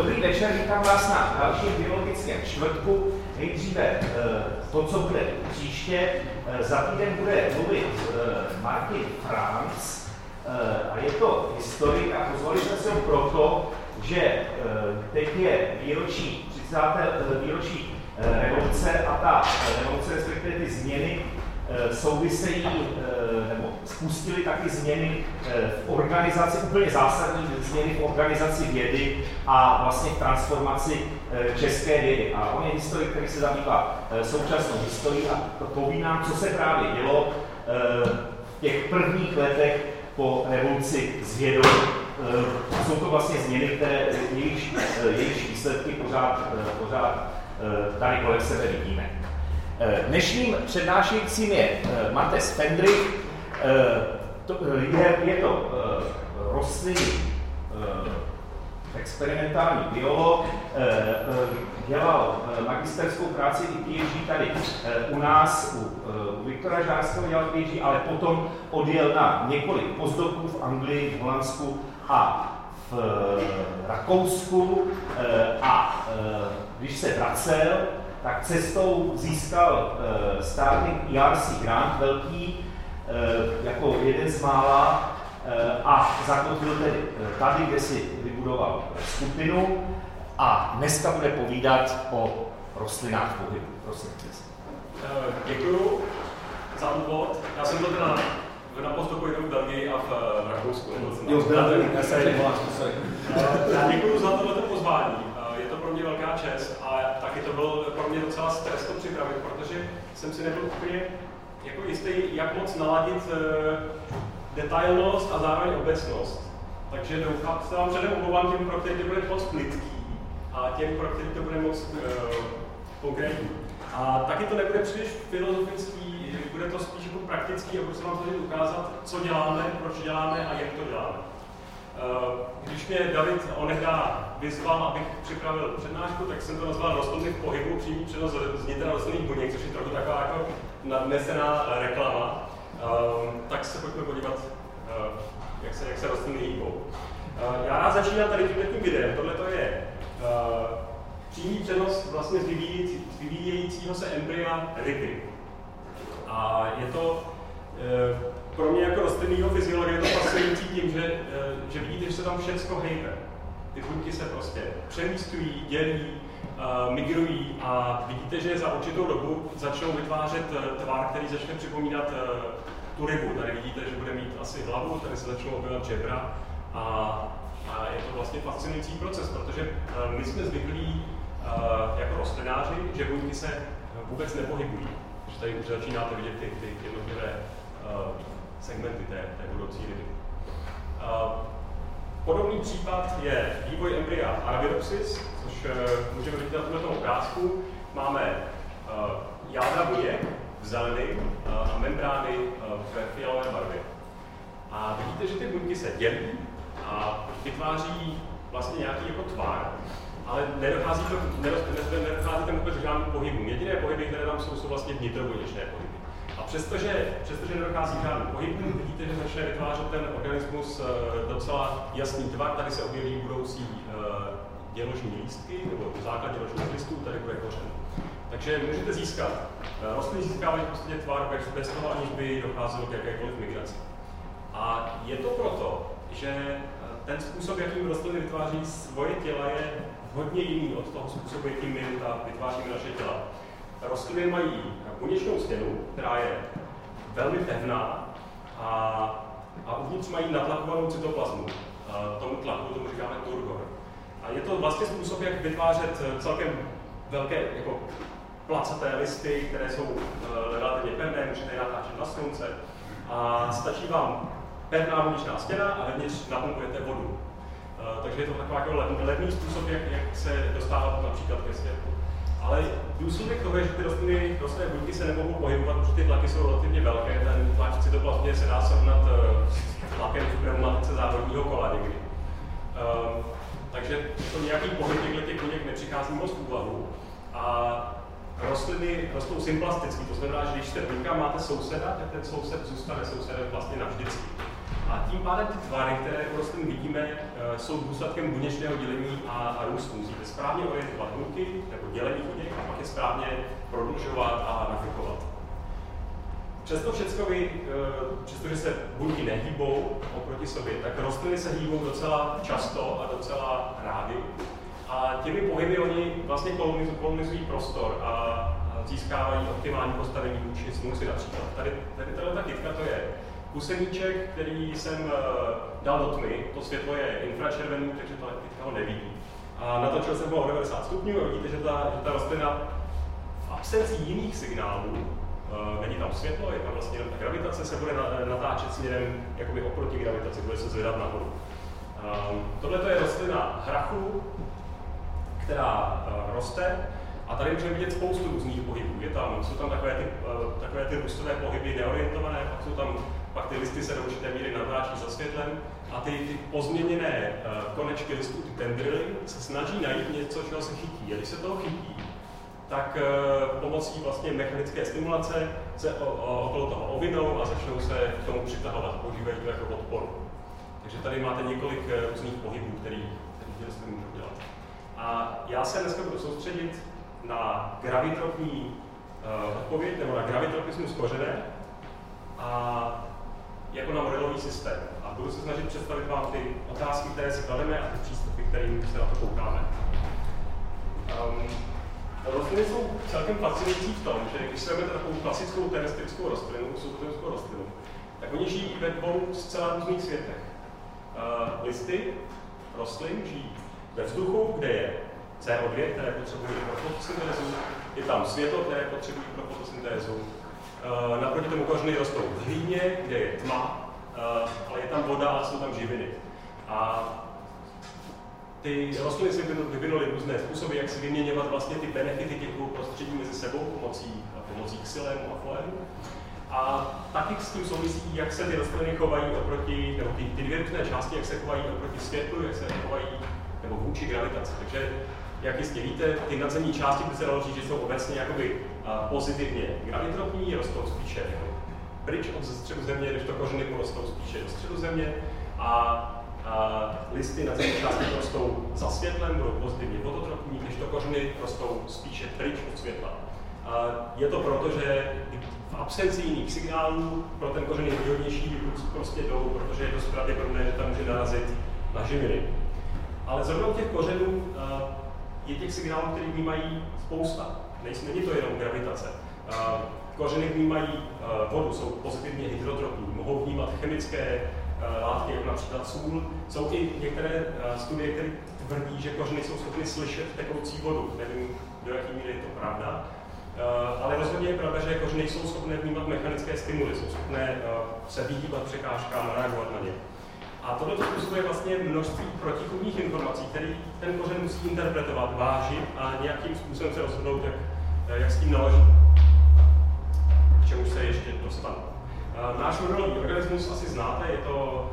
Dobrý večer, vítám vás na dalším biologickém čtvrtku. Nejdříve eh, to, co bude příště. Eh, za týden bude mluvit eh, Martin Franz a je to historik a pozvali jsme se ho proto, že teď je výročí 30. výročí revoluce a ta revoluce, respektive ty změny souvisejí spustili taky změny eh, v organizaci, úplně zásadní změny v organizaci vědy a vlastně v transformaci české vědy. A on je historik, který se zabývá současnou historií a poví nám, co se právě dělo v těch prvních letech po revoluci s vědou. Jsou to vlastně změny, které jejichž, jejichž výsledky pořád, pořád tady kolem sebe vidíme. Eh, dnešním přednášejícím je eh, Mates Fendrich, eh, je, je to rostlinný experimentální biolog, dělal magisterskou práci i PhD tady u nás, u, Viktora Žárského dělal PhD, ale potom odjel na několik pozdoků v Anglii, v Holandsku a v Rakousku a když se vracel, tak cestou získal státní ERC grant velký, jako jeden z mála, uh, a zakotvil tedy tady, kde si vybudoval skupinu a dneska bude povídat o rostlinách pohybu. Prosím, Děkuju za úvod. Já jsem to teda na postupu jenom v Belgii a v, Rakousku. Jo, v Belgii, já se Já děkuju za tohleto pozvání pro mě velká čest a taky to byl pro mě docela stres to připravit, protože jsem si nebyl úplně jako jistý, jak moc naladit uh, detailnost a zároveň obecnost. Takže doufám, se vám předem omlouvám těm, pro který to bude moc plitký a těm, pro který to bude moc uh, konkrétní. A taky to nebude příliš filozofický, bude to spíš jako praktický a budu se vám tady ukázat, co děláme, proč děláme a jak to děláme. Eh, když mě David onehda vyzval, abych připravil přednášku, tak jsem to nazval rostliny v pohybu, přímý přenos z nitra rostlinných buněk, což je trochu taková jako nadnesená reklama. Um, tak se pojďme podívat, uh, jak, se, jak se rostliny hýbou. Uh, já začínám tady tímto videem. Tohle to je uh, přímý přenos vlastně z, vyvíjející, z vyvíjejícího se embrya ryby. A je to pro mě jako rostlinného fyziologa je to fascinující tím, že, eh, že vidíte, že se tam všechno hejbe. Ty buňky se prostě přemístují, dělí, migrují a vidíte, že za určitou dobu začnou vytvářet uh, tvar, který začne připomínat uh, tu rybu. Tady vidíte, že bude mít asi hlavu, tady se začnou objevovat žebra a, a je to vlastně fascinující proces, protože my jsme zvyklí jako rostlináři, že buňky se vůbec nepohybují. Takže tady už začínáte vidět ty, ty jednotlivé segmenty té, té budoucí ryby. Podobný případ je vývoj embrya Arabidopsis, což uh, můžeme vidět na tomto obrázku. Máme uh, jádra buněk v zelený uh, a membrány ve fialové barvě. A vidíte, že ty buňky se dělí a vytváří vlastně nějaký jako tvar, ale nedochází, to, nedochází tam vůbec žádným pohybům. Jediné pohyby, které tam jsou, jsou vlastně vnitrobuněčné pohyby. Přestože, přestože nedochází k žádným pohybům, vidíte, že začne vytvářet ten organismus eh, docela jasný tvar. Tady se objeví budoucí eh, děložní lístky, nebo základ děložních listů, tady bude kořen. Takže můžete získat, eh, rostliny získávají prostě tvar bez toho, aniž by docházelo k jakékoliv migraci. A je to proto, že ten způsob, jakým rostliny vytváří svoje těla, je hodně jiný od toho způsobu, jakým my vytváříme naše těla. Rostliny mají buněčnou stěnu, která je velmi pevná a, a uvnitř mají natlakovanou cytoplazmu. A tomu tlaku tomu říkáme turgor. A je to vlastně způsob, jak vytvářet eh, celkem velké jako placaté listy, které jsou uh, relativně pevné, můžete je natáčet na slunce. A stačí vám pevná buněčná stěna a vevnitř napumpujete vodu. Takže je to takový jako levný způsob, jak, jak se dostávat například ke světlu. Ale důsledek toho je, že ty rostliny, rostlinné buňky se nemohou pohybovat, protože ty tlaky jsou relativně velké. Ten tlak v cytoplasmě se dá srovnat uh, s tlakem v pneumatice závodního kola někdy. Um, takže to nějaký pohyb těchto těch buněk nepřichází moc v úvahu. A rostliny rostou symplasticky, to znamená, že když jste buňka máte souseda, tak ten soused zůstane sousedem vlastně navždycky. A tím pádem ty tvary, které u rostlin vidíme, eh, jsou důsledkem buněčného dělení a, růstu. Musíte správně orientovat buňky nebo dělení buněk a pak je správně prodlužovat a nafikovat. Přesto všechno vy, eh, přestože se buňky nehýbou oproti sobě, tak rostliny se hýbou docela často a docela rády. A těmi pohyby oni vlastně kolonizují prostor a získávají optimální postavení vůči slunci například. Tady, tady tato kytka to je kuseníček, který jsem uh, dal do tmy, to světlo je infračervený, takže ta kytka ho nevidí. A natočil jsem ho o 90 stupňů a vidíte, že ta, že ta rostlina v absenci jiných signálů, uh, není tam světlo, je tam vlastně ta gravitace, se bude natáčet směrem jakoby oproti gravitaci, bude se zvedat nahoru. Um, Tohle je rostlina hrachu, která uh, roste a tady můžeme vidět spoustu různých pohybů. Je tam, jsou tam takové ty, takové ty růstové pohyby neorientované, pak jsou tam pak ty listy se do určité míry natáčí za světlem a ty, ty pozměněné uh, konečky listů, ty tendrily, se snaží najít něco, čeho se chytí. A když se toho chytí, tak uh, pomocí vlastně mechanické stimulace se o, o, okolo toho ovinou a začnou se k tomu přitahovat, používají to jako odporu. Takže tady máte několik uh, různých pohybů, který, který ty rostliny můžou dělat. A já se dneska budu soustředit na gravitropní uh, odpověď, nebo na gravitropismus kořené a jako na modelový systém. A budu se snažit představit vám ty otázky, které si klademe a ty přístupy, kterým se na to koukáme. Um, rostliny jsou celkem fascinující v tom, že když se vezmete takovou klasickou terestrickou rostlinu, subtropiskou rostlinu, tak oni žijí ve dvou zcela různých světech. Uh, listy rostlin žijí ve vzduchu, kde je CO2, které potřebují pro fotosyntézu, je tam světlo, které potřebují pro fotosyntézu, naproti tomu kořeny rostou v hlíně, kde je tma, uh, ale je tam voda a jsou tam živiny. A ty rostliny si vyvinuly různé způsoby, jak si vyměňovat vlastně ty benefity těch prostředí mezi sebou pomocí, pomocí xylému a floému. A taky s tím souvisí, jak se ty rostliny chovají oproti, nebo ty, ty dvě různé části, jak se chovají oproti světlu, jak se chovají, nebo vůči gravitaci. Takže jak jistě víte, ty nadzemní části by se dalo říct, že jsou obecně jakoby pozitivně gravitropní, rostou spíše pryč od středu země, když to kořeny rostou spíše do středu země a, a listy na zemní části rostou za světlem, budou pozitivně fototropní, když to kořeny rostou spíše pryč od světla. A je to proto, že v absenci jiných signálů pro ten kořen je výhodnější prostě jdou, protože je dost pravděpodobné, že tam může narazit na živiny. Ale zrovna u těch kořenů je těch signálů, které vnímají spousta. Není to jenom gravitace. Kořeny vnímají vodu, jsou pozitivně hydrotropní, mohou vnímat chemické látky, jako například sůl. Jsou i některé studie, které tvrdí, že kořeny jsou schopny slyšet tekoucí vodu. Nevím, do jaké míry je to pravda. Ale rozhodně je pravda, že kořeny jsou schopné vnímat mechanické stimuly, jsou schopné se vyhýbat překážkám a reagovat na ně. A tohle způsobuje vlastně množství protichůdných informací, které ten kořen musí interpretovat, vážit a nějakým způsobem se rozhodnout, jak, jak s tím naložit. K čemu se ještě dostanu. Náš modelový organismus asi znáte, je to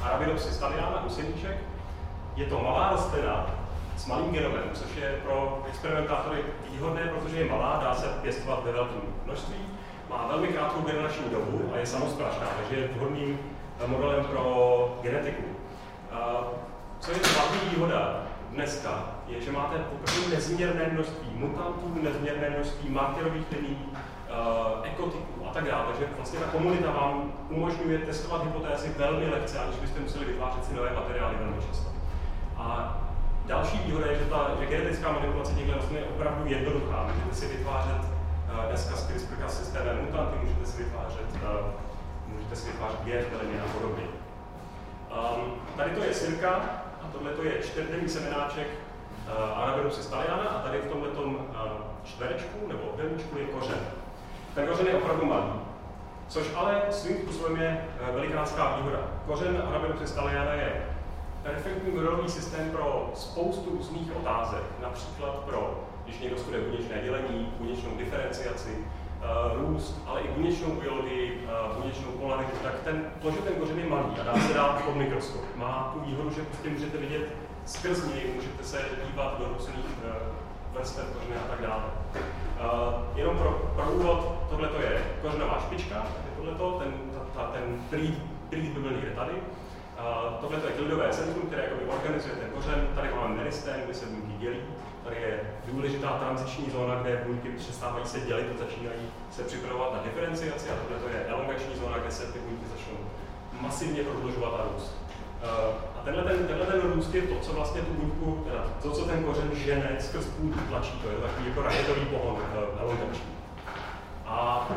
uh, Arabidopsis thaliana, usedíček. Je to malá rostlina s malým genomem, což je pro experimentátory výhodné, protože je malá, dá se pěstovat ve velkém množství, má velmi krátkou generační dobu a je samosprašná, takže je vhodným modelem pro genetiku. Co je hlavní výhoda dneska, je, že máte opravdu nezměrné množství mutantů, nezměrné množství markerových liní, ekotypů a tak dále. Takže vlastně ta komunita vám umožňuje testovat hypotézy velmi lehce, aniž byste museli vytvářet si nové materiály velmi často. A další výhoda je, že, ta, že genetická manipulace těchto rostlin je opravdu jednoduchá. Můžete si vytvářet dneska s CRISPR systémem mutanty, můžete si vytvářet můžete si vytvářet věv, velmi a podobně. Um, tady to je sirka a tohle to je čtvrtdenní semenáček uh, Arabidopsis thaliana a tady v tomhle uh, čtverečku nebo obdelníčku je kořen. Ten kořen je opravdu malý, což ale svým způsobem je uh, velikánská výhoda. Kořen Arabidopsis thaliana je perfektní modelový systém pro spoustu různých otázek, například pro, když někdo studuje buněčné dělení, buněčnou diferenciaci, růst, ale i buněčnou biologii, uh, buněčnou polaritu, tak ten, to, že ten kořen je malý a dá se dát pod mikroskop, má tu výhodu, že prostě můžete vidět skrz něj, můžete se dívat do různých uh, vrstev kořeny a tak dále. Uh, jenom pro, pro úvod, tohle je kořenová špička, je tohleto, ten, ta, ta, ten pilíř by byl někde tady. Tohle je klidové centrum, které jakoby organizuje ten kořen. Tady máme meristén, kde se buňky dělí. Tady je důležitá tranziční zóna, kde buňky přestávají se dělit a začínají se připravovat na diferenciaci. A tohle je elongační zóna, kde se ty buňky začnou masivně prodlužovat a růst. A tenhle ten, tenhle ten růst je to, co vlastně tu buňku, teda to, co ten kořen žene skrz půdu tlačí, to je takový jako raketový pohon uh, elongační. A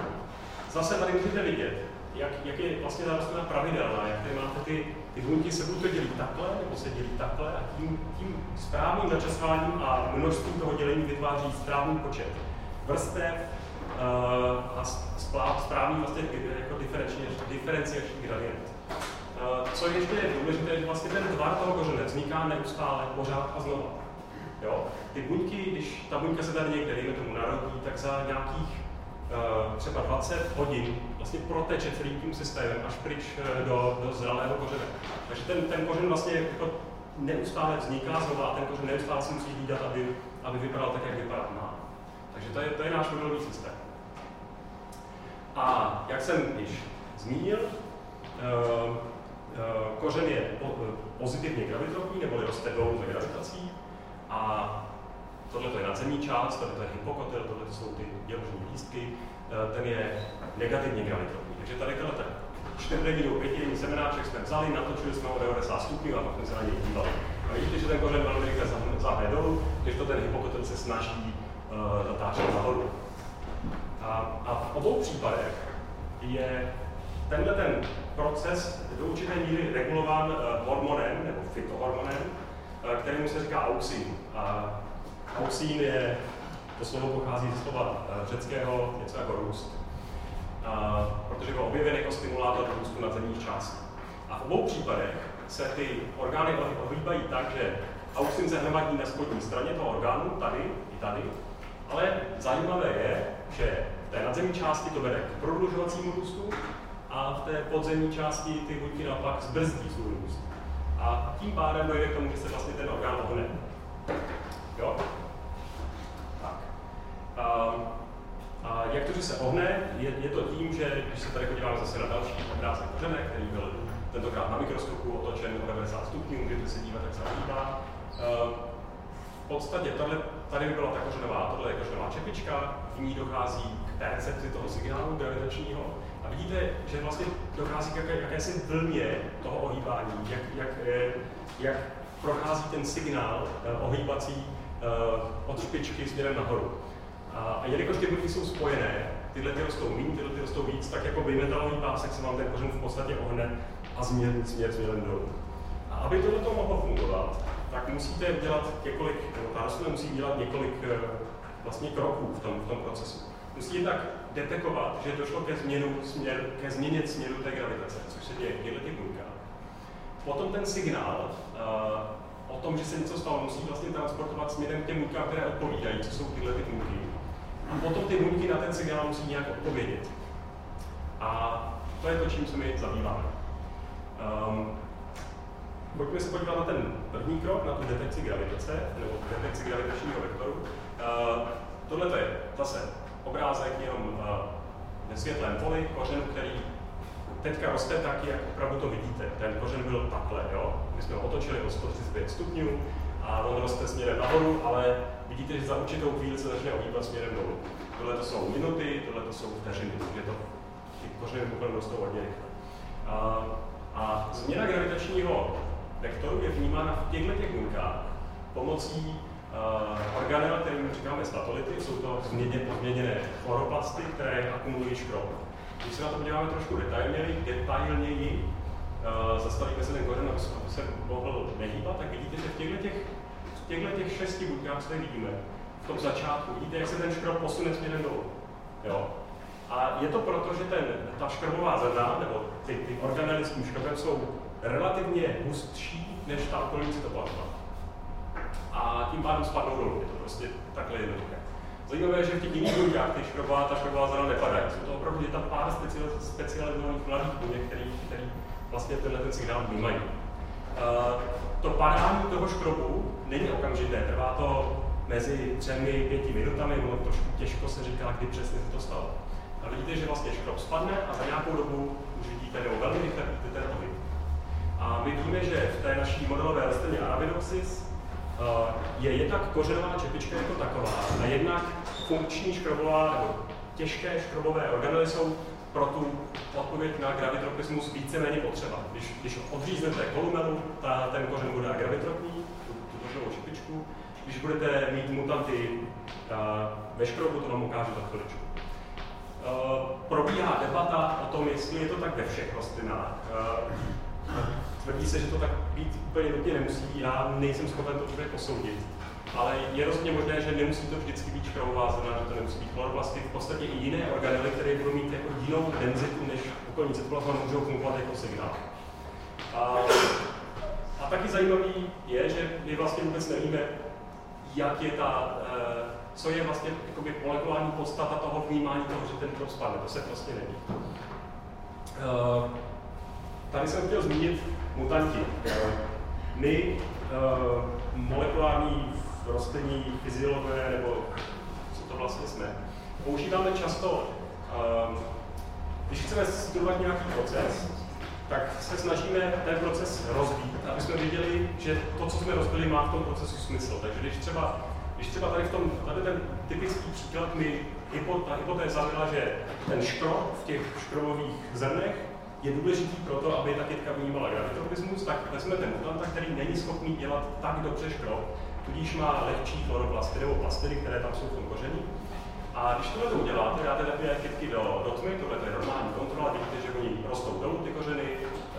zase tady můžete vidět, jak, jak je vlastně ta rostlina pravidelná, jak tady máte ty, ty buňky se buď to dělí takhle, nebo se dělí takhle a tím, tím správným načasováním a množstvím toho dělení vytváří správný počet vrstev uh, a správný vlastně jako diferenciační gradient. Uh, co ještě je důležité, že vlastně ten tvar toho kořene vzniká neustále, pořád a znova. Jo? Ty buňky, když ta buňka se tady někde, dejme tomu, narodí, tak za nějakých uh, třeba 20 hodin vlastně proteče celým tím systémem až pryč uh, do, do zralého kořene. Takže ten, ten kořen vlastně jako neustále vzniká znovu a ten kořen neustále si musí hlídat, aby, aby vypadal tak, jak vypadat má. Takže to je, to je náš modelový systém. A jak jsem již zmínil, uh, kořen je pozitivně gravitropní, neboli roste dolů za gravitací. A tohle je nadzemní část, tady to je hypokotyl, tohle jsou ty děložní lístky, ten je negativně gravitropní. Takže tady tenhle čtyřdenní nebo pětidenní seminář, jsme vzali, natočili jsme o 90 stupňů a pak jsme se na něj dívali. A vidíte, že ten kořen velmi rychle zahne dolů, když to ten hypokotyl se snaží uh, nahoru. A, a v obou případech je tenhle ten proces do určité míry regulován uh, hormonem nebo fitohormonem, uh, kterému se říká auxin. A auxin je, to slovo pochází ze slova uh, řeckého něco jako růst, protože byl objeven jako stimulátor růstu nadzemních částí. A v obou případech se ty orgány ohýbají tak, že auxin se hromadí na spodní straně toho orgánu, tady i tady, ale zajímavé je, že v té nadzemní části to vede k prodlužovacímu růstu a v té podzemní části ty buňky naopak zbrzdí svůj růst. A tím pádem dojde k tomu, že se vlastně ten orgán ohne. Jo? Tak. Um, a jak to, že se ohne, je, je to tím, že když se tady podíváme zase na další obrázek kořene, který byl tentokrát na mikroskopu otočen o 90 stupňů, můžete se dívat, jak se ohýbá. V podstatě tohle, tady by byla ta kořenová, tohle je kořenová čepička, v ní dochází k percepci toho signálu gravitačního a vidíte, že vlastně dochází k jaké, jakési vlně toho ohýbání, jak, jak, eh, jak prochází ten signál ohýbací eh, od špičky směrem nahoru. A jelikož ty buňky jsou spojené, tyhle ty rostou méně, tyhle ty rostou víc, tak jako bimetalový pásek se vám ten kořen v podstatě ohne a změní směr směrem dolů. A aby tohle to mohlo fungovat, tak musíte dělat několik, nebo ta rostlina musí dělat několik vlastně kroků v tom, v tom procesu. Musíte tak detekovat, že došlo ke, změnu, směr, ke změně směru té gravitace, což se děje v těchto těch buňkách. Potom ten signál uh, o tom, že se něco stalo, musí vlastně transportovat směrem k těm buňkám, které odpovídají, co jsou tyhle ty buňky. A potom ty buňky na ten signál musí nějak odpovědět. A to je to, čím se my zabýváme. Um, pojďme se podívat na ten první krok, na tu detekci gravitace, nebo detekci gravitačního vektoru. Uh, tohle je zase obrázek jenom uh, ve světlém poli, kořen, který teďka roste tak, jak opravdu to vidíte. Ten kořen byl takhle, jo? My jsme ho otočili o 135 stupňů a on roste směrem nahoru, ale vidíte, že za určitou chvíli se začne ohýbat směrem dolů. Tohle to jsou minuty, tohle to jsou vteřiny, takže to ty kořeny úplně rostou hodně rychle. A, a změna gravitačního vektoru je vnímána v těchto těch buňkách pomocí Uh, organel, kterým říkáme statolity, jsou to změně, pozměněné chloroplasty, které akumulují škrob. Když se na to podíváme trošku detailněji, detailněji uh, zastavíme se ten kořen, aby se mohl nehýbat, tak vidíte, že v těchto těch, těchto těch šesti buňkách, co vidíme, v tom začátku, vidíte, jak se ten škrob posune směrem dolů. Jo? A je to proto, že ten, ta škrobová zrna, nebo ty, ty organely s tím škrobem jsou relativně hustší než ta okolní cytoplasma a tím pádem spadnou dolů. Je to prostě takhle jednoduché. Zajímavé je, že v těch jiných buňkách ty škrobová, ta škrobová zrna nepadají. Jsou to opravdu je tam pár specializovaných mladých buněk, který, který vlastně tenhle ten signál vnímají. Uh, to padání toho škrobu není okamžité, trvá to mezi třemi, pěti minutami, ono trošku těžko se říká, kdy přesně to stalo. A vidíte, že vlastně škrob spadne a za nějakou dobu už vidíte, nebo velmi rychle vidíte ten pohyb. A my víme, že v té naší modelové rostlině Arabidopsis uh, je jednak kořenová čepička jako taková a jednak funkční škrobová nebo těžké škrobové organely jsou pro tu odpověď na gravitropismus víceméně potřeba. Když, když odříznete kolumelu, ta, ten kořen bude gravitropní, tu, tu kořenovou šepičku. Když budete mít mutanty uh, ve škrobu, to vám ukážu za chviličku. Uh, probíhá debata o tom, jestli je to tak ve všech rostlinách. Uh, tvrdí se, že to tak být úplně nutně nemusí, já nejsem schopen to úplně posoudit ale je rozhodně možné, že nemusí to vždycky být škrovová zrna, že to nemusí být chloroblasty, v podstatě i jiné organely, které budou mít jako jinou denzitu než okolní cytoplazma, můžou fungovat jako signál. A, a taky zajímavý je, že my vlastně vůbec nevíme, jak je ta, eh, co je vlastně jakoby molekulární podstata toho vnímání toho, že ten krok spadne. To se prostě neví. Eh, tady jsem chtěl zmínit mutanti. My eh, molekulární rostlinní fyziologové, nebo co to vlastně jsme. Používáme často, um, když chceme studovat nějaký proces, tak se snažíme ten proces rozbít, aby jsme viděli, že to, co jsme rozbili, má v tom procesu smysl. Takže když třeba, když třeba tady v tom, tady ten typický příklad mi ta hypotéza byla, že ten škrob v těch škrobových zrnech je důležitý pro to, aby ta kytka vnímala gravitropismus, tak vezmete mutanta, který není schopný dělat tak dobře škrob, tudíž má lehčí chloroplasty nebo plastidy, které tam jsou v tom koření. A když tohle to uděláte, dáte dvě kytky do, do tmy, tohle je normální kontrola, vidíte, že oni rostou dolů ty kořeny,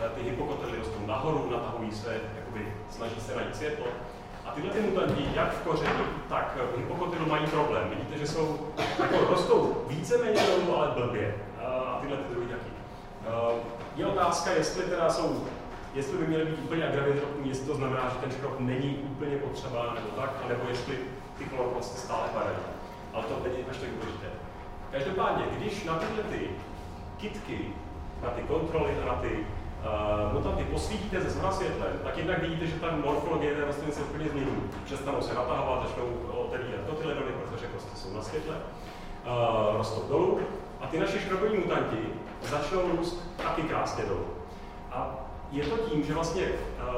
eh, ty hypokotely rostou nahoru, natahují se, jakoby snaží se najít světlo. A tyhle ty mutanti, jak v koření, tak v hypokotylu mají problém. Vidíte, že jsou, jako rostou víceméně dolů, ale blbě. A tyhle ty druhý taky. Eh, je otázka, jestli teda jsou jestli by měly být úplně agravitropní, jestli to znamená, že ten škrob není úplně potřeba nebo tak, anebo jestli ty chlorplasty stále padají. Ale to není až tak důležité. Každopádně, když na tyhle ty kitky, na ty kontroly a na ty uh, mutanty posvítíte ze zhora světlem, tak jednak vidíte, že ta morfologie té rostliny se úplně změní. Přestanou se natahovat, začnou otevírat kotyledony, protože prostě jsou na světle, uh, rostou dolů. A ty naše škroboví mutanti začnou růst taky krásně dolů. A je to tím, že vlastně uh,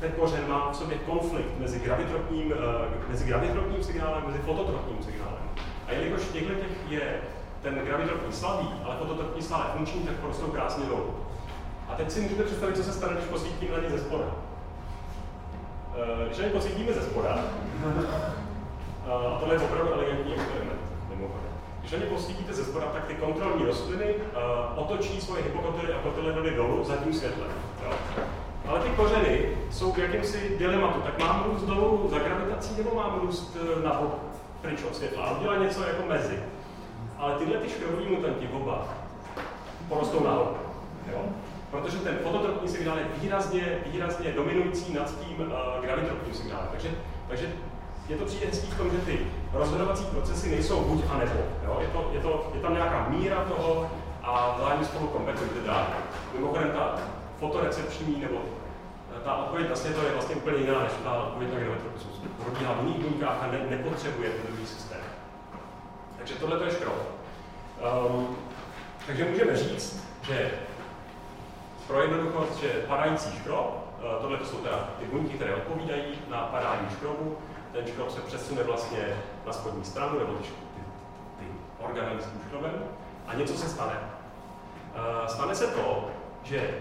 ten kořen má v sobě konflikt mezi gravitropním, uh, mezi gravitropním signálem, mezi fototropním signálem. A jelikož těchto těch je ten gravitropní slabý, ale fototropní stále funkční, tak porostou krásně dolů. A teď si můžete představit, co se stane, když posvítím na ně ze spoda. Když na ně posvítíme ze spoda, a tohle je opravdu elegantní experiment. Když ně posvítíte ze spoda, tak ty kontrolní rostliny uh, otočí svoje hypokotily a kotyledony dolů za tím světlem. Jo? Ale ty kořeny jsou v jakýmsi dilematu. Tak mám růst dolů za gravitací nebo mám růst uh, na pryč od světla? A udělá něco jako mezi. Ale tyhle ty škroboví mutanti oba porostou nahoru. Jo? Protože ten fototropní signál je výrazně, výrazně dominující nad tím uh, gravitropním signálem. Takže, takže je to přijde hezký v tom, že ty rozhodovací procesy nejsou buď a nebo. Jo? Je, to, je, to, je tam nějaká míra toho a vzájemně spolu dráhy. Mimochodem ta fotorecepční nebo ta odpověď na světlo je vlastně úplně jiná než ta odpověď na gravitropismus. Probíhá v jiných buňkách a ne, nepotřebuje ten druhý systém. Takže tohle to je škrob. Um, takže můžeme říct, že pro jednoduchost, že padající škrob, uh, tohle to jsou teda ty buňky, které odpovídají na padání škrobu, ten škrob se přesune vlastně na spodní stranu, nebo ty, ty, ty organely s tím a něco se stane. Uh, stane se to, že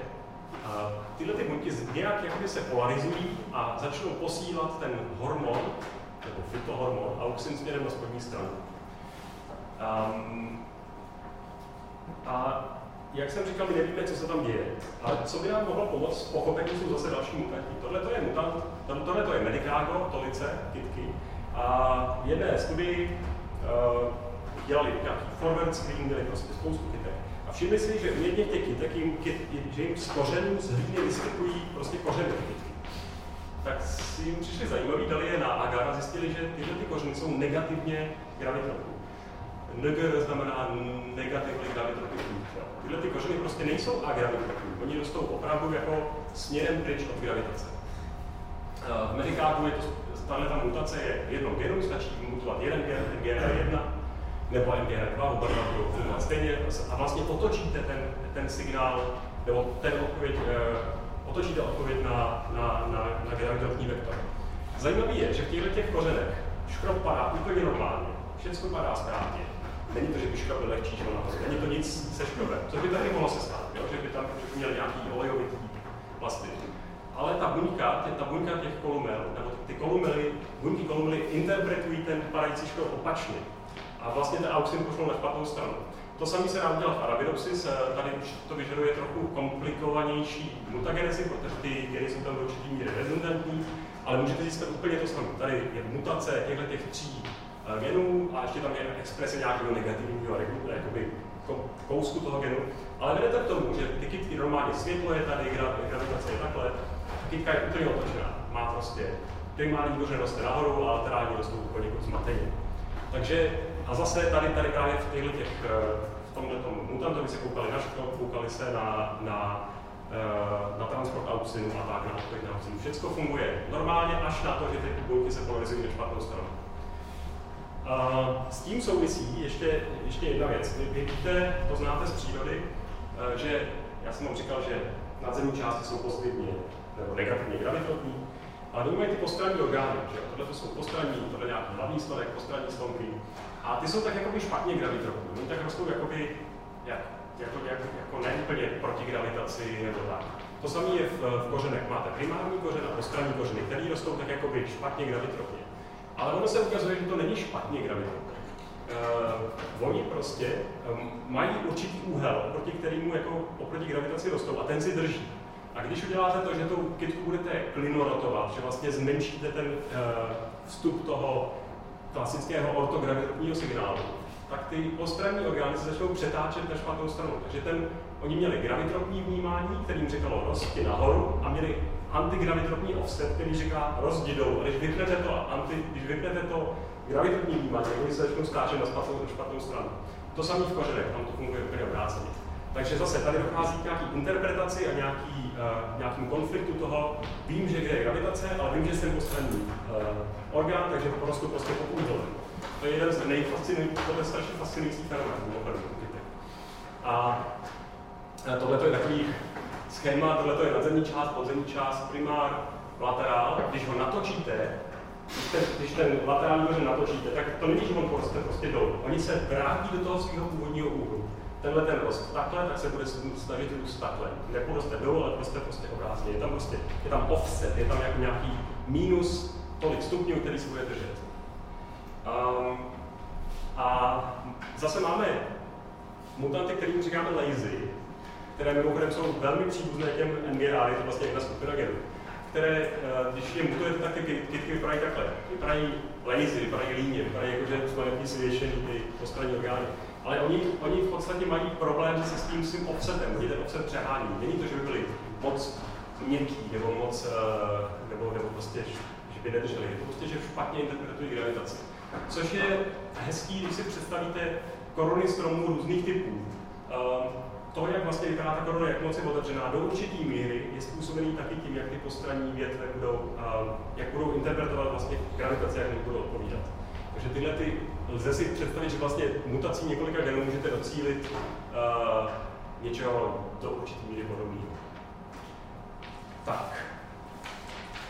uh, tyhle ty buňky nějak jakoby se polarizují a začnou posílat ten hormon, nebo fitohormon, auxin směrem na spodní stranu. Um, a jak jsem říkal, my nevíme, co se tam děje. Ale co by nám mohlo pomoct pochopení, jsou zase další mutanti. Tohle to je mutant, tohle to je Medicago, tolice, kitky. A v jedné studii uh, dělali nějaký forward screen, měli prostě spoustu kytek. A všimli si, že u jedných těch kytek jim, kyt, že jim z kořenů z vyskakují prostě kořeny kytky. Tak si jim přišli zajímavý, dali je na agar a zjistili, že tyhle ty kořeny jsou negativně gravitropní. NG znamená negativně gravitropní. Tyhle ty kořeny prostě nejsou agravitropní, oni rostou opravdu jako směrem pryč od gravitace. V medikáku je to, tahle ta mutace je v jednom genu, stačí mutovat jeden gen, ten gen je jedna. nebo MPR2, oba dva budou fungovat stejně a vlastně otočíte ten, ten signál, nebo ten odpověď, eh, otočíte odpověď na, na, na, na gravitační vektor. Zajímavé je, že v těchto těch kořenech škrob padá úplně normálně, všechno padá správně. Není to, že by škrob byl lehčí, že není to nic se škrobem, co by tady mohlo se stát, jo? že by tam měl nějaký olejovitý plasty. Ale ta buňka, tě, ta buňka těch kolumel, nebo ty kolumely, buňky kolumely interpretují ten padající škrob opačně. A vlastně ten auxin pošlo na špatnou stranu. To samé se dá udělat v Arabidopsis, tady už to vyžaduje trochu komplikovanější mutagenezi, protože ty geny jsou tam do určitý míry redundantní, ale můžete získat úplně to samé. Tady je mutace těchto těch tří eh, genů a ještě tam je exprese nějakého negativního jakoby kousku toho genu, ale vedete k tomu, že ty kytky normálně světlo je tady, gravitace je takhle, kytka je úplně otočená. Má prostě primární kořen roste nahoru a laterální rostou úplně zmateně. Takže a zase tady, tady právě v těchto těch, eh, v tomhle tom mutantovi se koukali na škol, koukali se na, na, eh, na transport auxinu a tak, na odpověď na auxinu. Všechno funguje normálně až na to, že ty bulky se polarizují na špatnou stranu. A s tím souvisí ještě, ještě jedna věc. Vy, vy víte, to znáte z přírody, eh, že já jsem vám říkal, že nadzemní části jsou pozitivně nebo negativně gravitotní, ale oni mají ty postranní orgány, že jo? Tohle to jsou postranní, tohle nějaký hlavní slonek, postranní slonky. A ty jsou tak jakoby špatně gravitotní. Oni tak rostou jakoby, jak, jako, jako, jako neúplně proti gravitaci nebo tak. To samé je v, v kořenech. Máte primární kořen a postranní kořeny, které rostou tak jakoby špatně gravitotně. Ale ono se ukazuje, že to není špatně gravitotně. Uh, oni prostě um, mají určitý úhel, proti kterému jako oproti gravitaci rostou a ten si drží. A když uděláte to, že tou kytku budete klinorotovat, že vlastně zmenšíte ten uh, vstup toho klasického ortogravitačního signálu, tak ty postranní orgány se začnou přetáčet na špatnou stranu. Takže ten, oni měli gravitropní vnímání, kterým říkalo rozti nahoru, a měli antigravitropní offset, který říká rozdi dolů. A když vypnete to, anti, když vypnete to gravitropní vnímání, oni se začnou stáčet na špatnou, na špatnou stranu. To samé v kořenech, tam to funguje úplně obráceně. Takže zase tady dochází k nějaký interpretaci a nějaký, uh, nějakým konfliktu toho. Vím, že kde je gravitace, ale vím, že jsem postranní uh, orgán, takže prostě prostě úholem. To je jeden z nejfascinujících, to je strašně fascinující fenomén. A tohle je takový schéma, tohle je nadzemní část, podzemní část, primár, laterál. Když ho natočíte, když ten, když ten laterální natočíte, tak to není, že on poroste prostě dolů. Oni se vrátí do toho svého původního úhlu tenhle ten rost takhle, tak se bude snažit růst takhle. Neporoste dolů, ale prostě prostě obráceně. Je tam prostě, je tam offset, je tam jako nějaký minus tolik stupňů, který se bude držet. Um, a zase máme mutanty, kterým říkáme lazy, které mimochodem jsou velmi příbuzné těm je to vlastně jedna skupina genů, které, eh, když je mutujete, tak ty kytky vypadají takhle. Vypadají lazy, vypadají líně, vypadají jako, že jsme nějaký svěšený ty postranní orgány. Ale oni, oni v podstatě mají problém se s tím svým offsetem, oni ten offset přehání. Není to, že by byli moc měkký nebo moc, uh, nebo, nebo prostě, že by nedrželi. Je to prostě, že špatně interpretují gravitaci. Což je hezký, když si představíte koruny stromů různých typů. Uh, to, jak vlastně vypadá ta koruna, jak moc je otevřená, do určitý míry je způsobený taky tím, jak ty postranní větve budou, uh, jak budou interpretovat vlastně gravitaci, jak budou odpovídat. Takže tyhle ty, lze si představit, že vlastně mutací několika genů můžete docílit uh, něčeho do určitý míry podobného. Tak.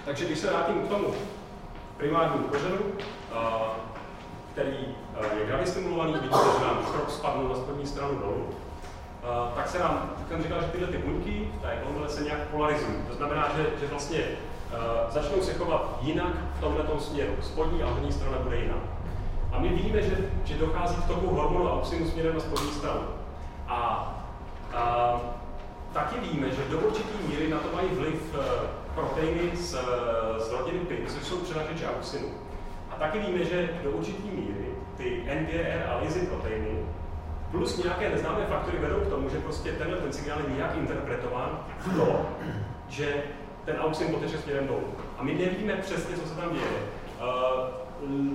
Takže když se vrátím k tomu primárnímu kořenu, uh, který uh, je gravistimulovaný, vidíte, že nám šrok spadnul na spodní stranu dolů, tak se nám, tak jsem říkal, že tyhle ty buňky v té se nějak polarizují. To znamená, že, že vlastně uh, začnou se chovat jinak v tomto směru. Spodní a horní strana bude jiná. A my víme, že, že dochází k toku hormonu auxinu směrem na spodní stranu. A, a taky víme, že do určitý míry na to mají vliv uh, proteiny z, z rodiny PIN, což jsou přenašeče auxinu. A taky víme, že do určitý míry ty NGR a LYSY proteiny plus nějaké neznámé faktory vedou k tomu, že prostě tenhle ten signál je nějak interpretován v to, že ten auxin poteče směrem dolů. A my nevíme přesně, co se tam děje. Uh,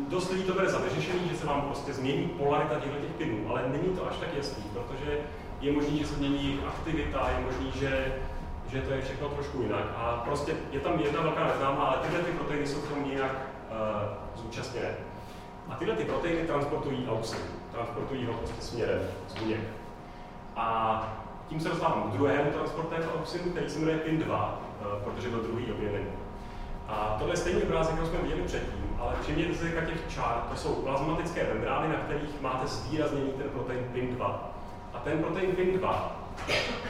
dost lidí to bere za vyřešení, že se vám prostě změní polarita těchto těch pinů, ale není to až tak jasný, protože je možný, že se mění aktivita, je možný, že, že to je všechno trošku jinak. A prostě je tam jedna velká neznámá, ale tyhle ty proteiny jsou k tomu nějak uh, zúčastněné. A tyhle ty proteiny transportují auxin, transportují ho prostě směrem z buněk. A tím se dostávám k druhému transportéru auxinu, který se jmenuje PIN2, eh, protože byl druhý objevený. A tohle je stejný obrázek, jako jsme viděli předtím, ale všimněte si těch čár, to jsou plazmatické membrány, na kterých máte zvýrazněný ten protein PIN2. A ten protein PIN2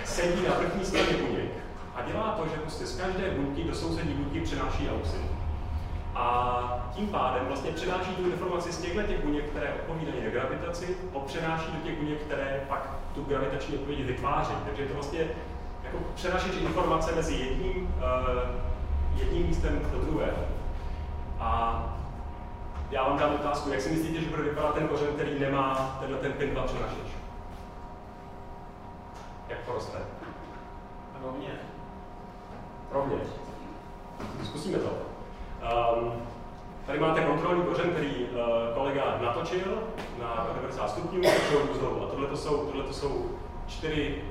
sedí na vrchní straně buněk a dělá to, že prostě z každé buňky do sousední buňky přenáší auxin. A tím pádem vlastně přenáší tu informaci z těchto těch buněk, které odpovídají na gravitaci, přenáší do těch buněk, které pak tu gravitační odpověď vytváří. Takže je to vlastně jako přenášet informace mezi jedním, uh, jedním místem do druhého. A já vám dám otázku, jak si myslíte, že bude vypadat ten kořen, který nemá tenhle ten pin 2 přenašeč? Jak poroste? Rovně. Rovně. Zkusíme to. Um, tady máte kontrolní kořen, který uh, kolega natočil na 90 stupňů znovu. A tohle jsou, tohleto jsou čtyři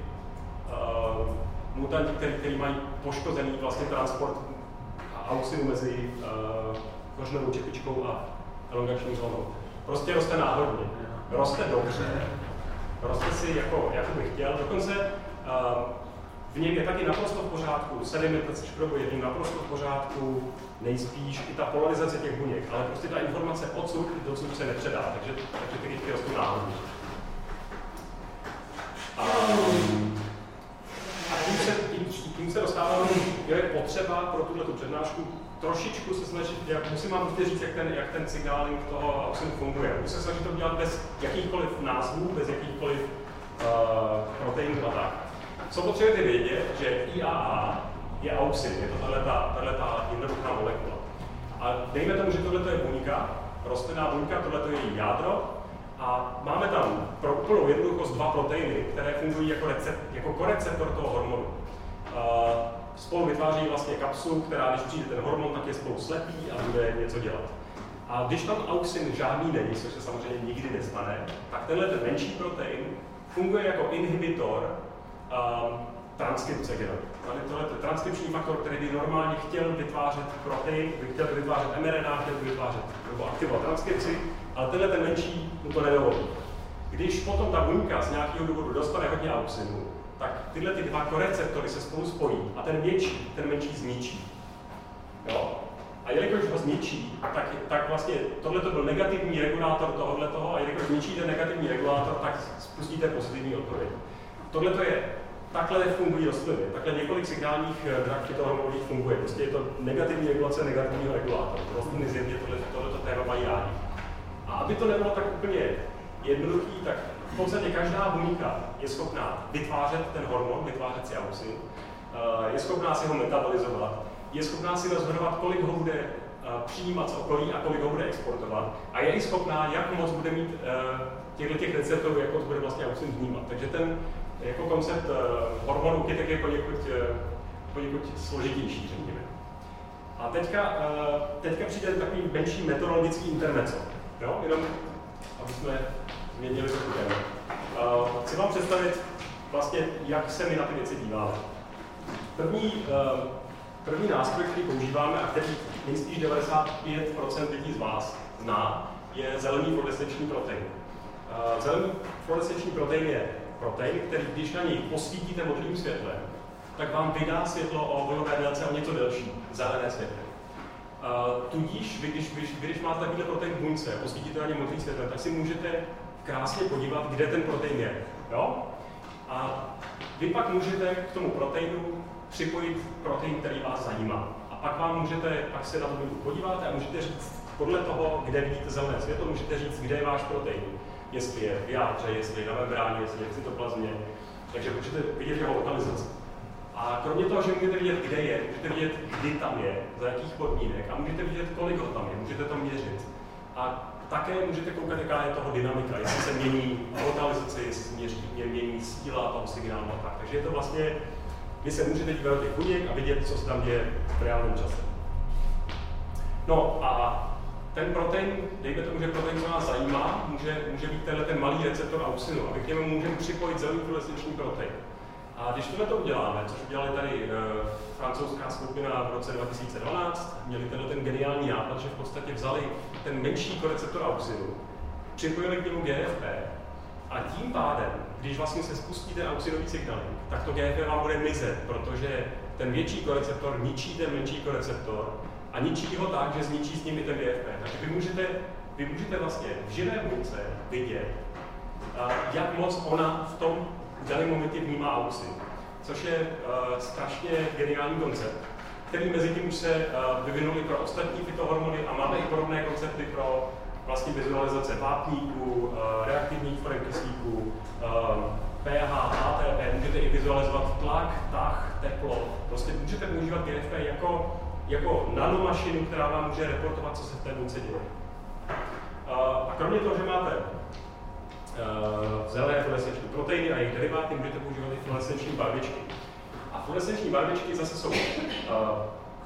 uh, mutanti, který mají poškozený vlastně transport auxinu mezi uh, kořenovou čepičkou a elongační zónou. Prostě roste náhodně. Roste dobře. Roste si jako, jako bych chtěl. Dokonce uh, v něm je taky naprosto v pořádku, sedimentace škrobu je naprosto v pořádku, nejspíš i ta polarizace těch buněk, ale prostě ta informace odsud docud se nepředá, takže, takže ty kytky rostou náhodně. A, a tím, se, tím, tím se dostáváme, je potřeba pro tuhle přednášku trošičku se snažit, jak, musím vám prostě říct, jak ten, jak ten signaling toho auxinu funguje. Musím se snažit to dělat bez jakýchkoliv názvů, bez jakýchkoliv uh, proteinů a tak. Co potřebujete vědět, že IAA je auxin, je to tahle ta jednoduchá molekula. A dejme tomu, že tohle je buňka, rostlinná buňka, tohle je její jádro, a máme tam pro úplnou jednoduchost dva proteiny, které fungují jako, recept, jako koreceptor toho hormonu. Spolu vytváří vlastně kapsulu, která když přijde ten hormon, tak je spolu slepý a bude něco dělat. A když tam auxin žádný není, což se samozřejmě nikdy nestane, tak tenhle ten menší protein funguje jako inhibitor transkripce genu. Tohle je transkripční faktor, který by normálně chtěl vytvářet protein, by chtěl vytvářet mRNA, chtěl by vytvářet nebo aktivovat transkripci, ale tenhle ten menší mu to nedovolí. Když potom ta buňka z nějakého důvodu dostane hodně auxinu, tak tyhle ty dva koreceptory se spolu spojí a ten větší, ten menší zničí. Jo? A jelikož ho zničí, tak, tak vlastně tohle to byl negativní regulátor tohohle toho a jelikož zničí ten negativní regulátor, tak spustíte pozitivní odpověď. Tohle to je takhle fungují rostliny. Takhle několik signálních eh, drah fytohormonů funguje. Prostě je to negativní regulace negativního regulátoru. Rostliny zjevně tohle, tohleto téma mají rádi. A aby to nebylo tak úplně jednoduchý, tak v podstatě každá buňka je schopná vytvářet ten hormon, vytvářet si auxin, eh, je schopná si ho metabolizovat, je schopná si rozhodovat, kolik ho bude eh, přijímat z okolí a kolik ho bude exportovat. A je i schopná, jak moc bude mít těchto těch receptorů, jak moc bude vlastně auxin vnímat. Takže ten jako koncept uh, hormonů kytek je poněkud, uh, poněkud složitější, řekněme. A teďka, uh, teďka přijde takový menší metodologický intermeco. Jo? Jenom, aby jsme věděli, co budeme. Chci vám představit vlastně, jak se my na ty věci díváme. První, první nástroj, který používáme a který nejspíš 95% lidí z vás zná, je zelený fluorescenční protein. Zelený fluorescenční protein je protein, který když na něj posvítíte modrým světlem, tak vám vydá světlo o vlnové délce o něco delší, zelené světlo. Uh, tudíž, vy když, když, když máte takovýhle protein v buňce, posvítíte na něj modrým světlem, tak si můžete krásně podívat, kde ten protein je. Jo? A vy pak můžete k tomu proteinu připojit protein, který vás zajímá. A pak vám můžete, pak se na to podíváte a můžete říct, podle toho, kde vidíte zelené světlo, můžete říct, kde je váš protein jestli je v jádře, jestli je na membráně, jestli je v cytoplazmě. Takže můžete vidět jeho lokalizaci. A kromě toho, že můžete vidět, kde je, můžete vidět, kdy tam je, za jakých podmínek a můžete vidět, kolik ho tam je, můžete to měřit. A také můžete koukat, jaká je toho dynamika, jestli se mění lokalizace, jestli se měří, mění síla toho signálu a tak. Takže je to vlastně, vy se můžete dívat do těch buněk a vidět, co se tam děje v reálném čase. No a ten protein, dejme tomu, že protein, co nás zajímá, může, může být tenhle ten malý receptor auxinu a my k němu můžeme připojit zelený fluorescenční protein. A když tohle to uděláme, což udělali tady e, francouzská skupina v roce 2012, měli tenhle ten geniální nápad, že v podstatě vzali ten menší koreceptor auxidu, připojili k němu GFP a tím pádem, když vlastně se spustíte auxidový signaling, tak to GFP vám bude mizet, protože ten větší koreceptor ničí ten menší koreceptor a ničí ho tak, že zničí s ním i ten GFP. Takže vy můžete, vy můžete vlastně v živé buňce vidět, jak moc ona v tom daném momentě vnímá auxin. Což je uh, strašně geniální koncept, který mezi tím už se uh, vyvinuli pro ostatní fytohormony a máme i podobné koncepty pro vlastně vizualizace vápníků, reaktivních forem kyslíků, pH, ATP, můžete i vizualizovat tlak, tah, teplo. Prostě můžete používat GFP jako, jako nanomašinu, která vám může reportovat, co se v té buňce děje. A kromě toho, že máte uh, zelené fluorescenční proteiny a jejich deriváty, můžete používat i fluorescenční barvičky. A fluorescenční barvičky zase jsou uh,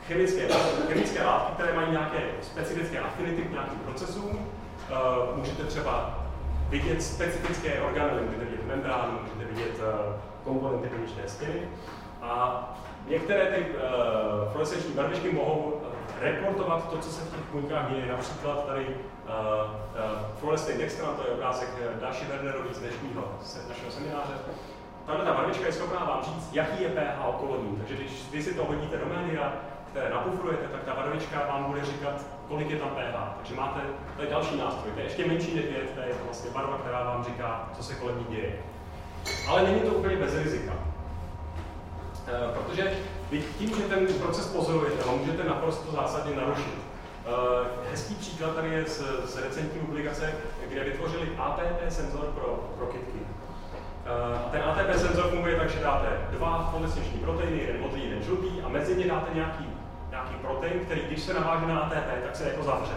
chemické, chemické látky, které mají nějaké specifické afinity k nějakým procesům. Uh, můžete třeba vidět specifické organely, můžete vidět membránu, můžete vidět komponenty buněčné stěny. A některé ty uh, fluorescenční barvičky mohou reportovat to, co se v těch buňkách děje. Například tady uh, uh, fluorescent dextran, to je obrázek Daši Wernerovi z dnešního z našeho semináře. Tahle ta barvička je schopná vám říct, jaký je pH okolo ní. Takže když vy si to hodíte do média, které napufrujete, tak ta barvička vám bude říkat, kolik je tam pH. Takže máte, je další nástroj, to je ještě menší než to je vlastně barva, která vám říká, co se kolem ní děje. Ale není to úplně bez rizika. E, protože vy tím, že ten proces pozorujete, ho můžete naprosto zásadně narušit. E, hezký příklad tady je z, z recentní publikace, kde vytvořili ATP senzor pro, pro kytky. Uh, ten ATP senzor funguje tak, že dáte dva fluorescenční proteiny, jeden modrý, jeden žlutý, a mezi ně dáte nějaký nějaký protein, který když se naváže na ATP, tak se jako zavře.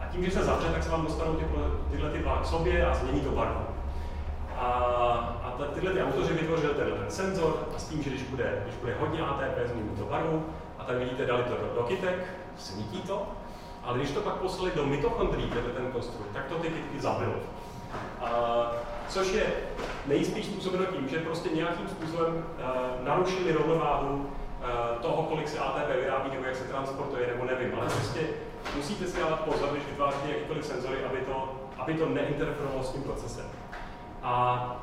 A tím, že se zavře, tak se vám dostanou ty, tyhle ty dva k sobě a změní to barvu. A ta, tyhle ty autoři vytvořili ten, ten senzor a s tím, že když bude, když bude hodně ATP, změní to barvu, a tak vidíte, dali to do, do kytek, svítí to, ale když to pak poslali do mitochondrií, tenhle ten konstrukt, tak to ty kytky zabilo. A, což je nejspíš způsobeno tím, že prostě nějakým způsobem uh, narušili rovnováhu Eh, toho, kolik se ATP vyrábí, nebo jak se transportuje, nebo nevím, ale prostě musíte si dávat pozor, když vytváříte jakýkoliv senzory, aby to, aby to neinterferovalo s tím procesem. A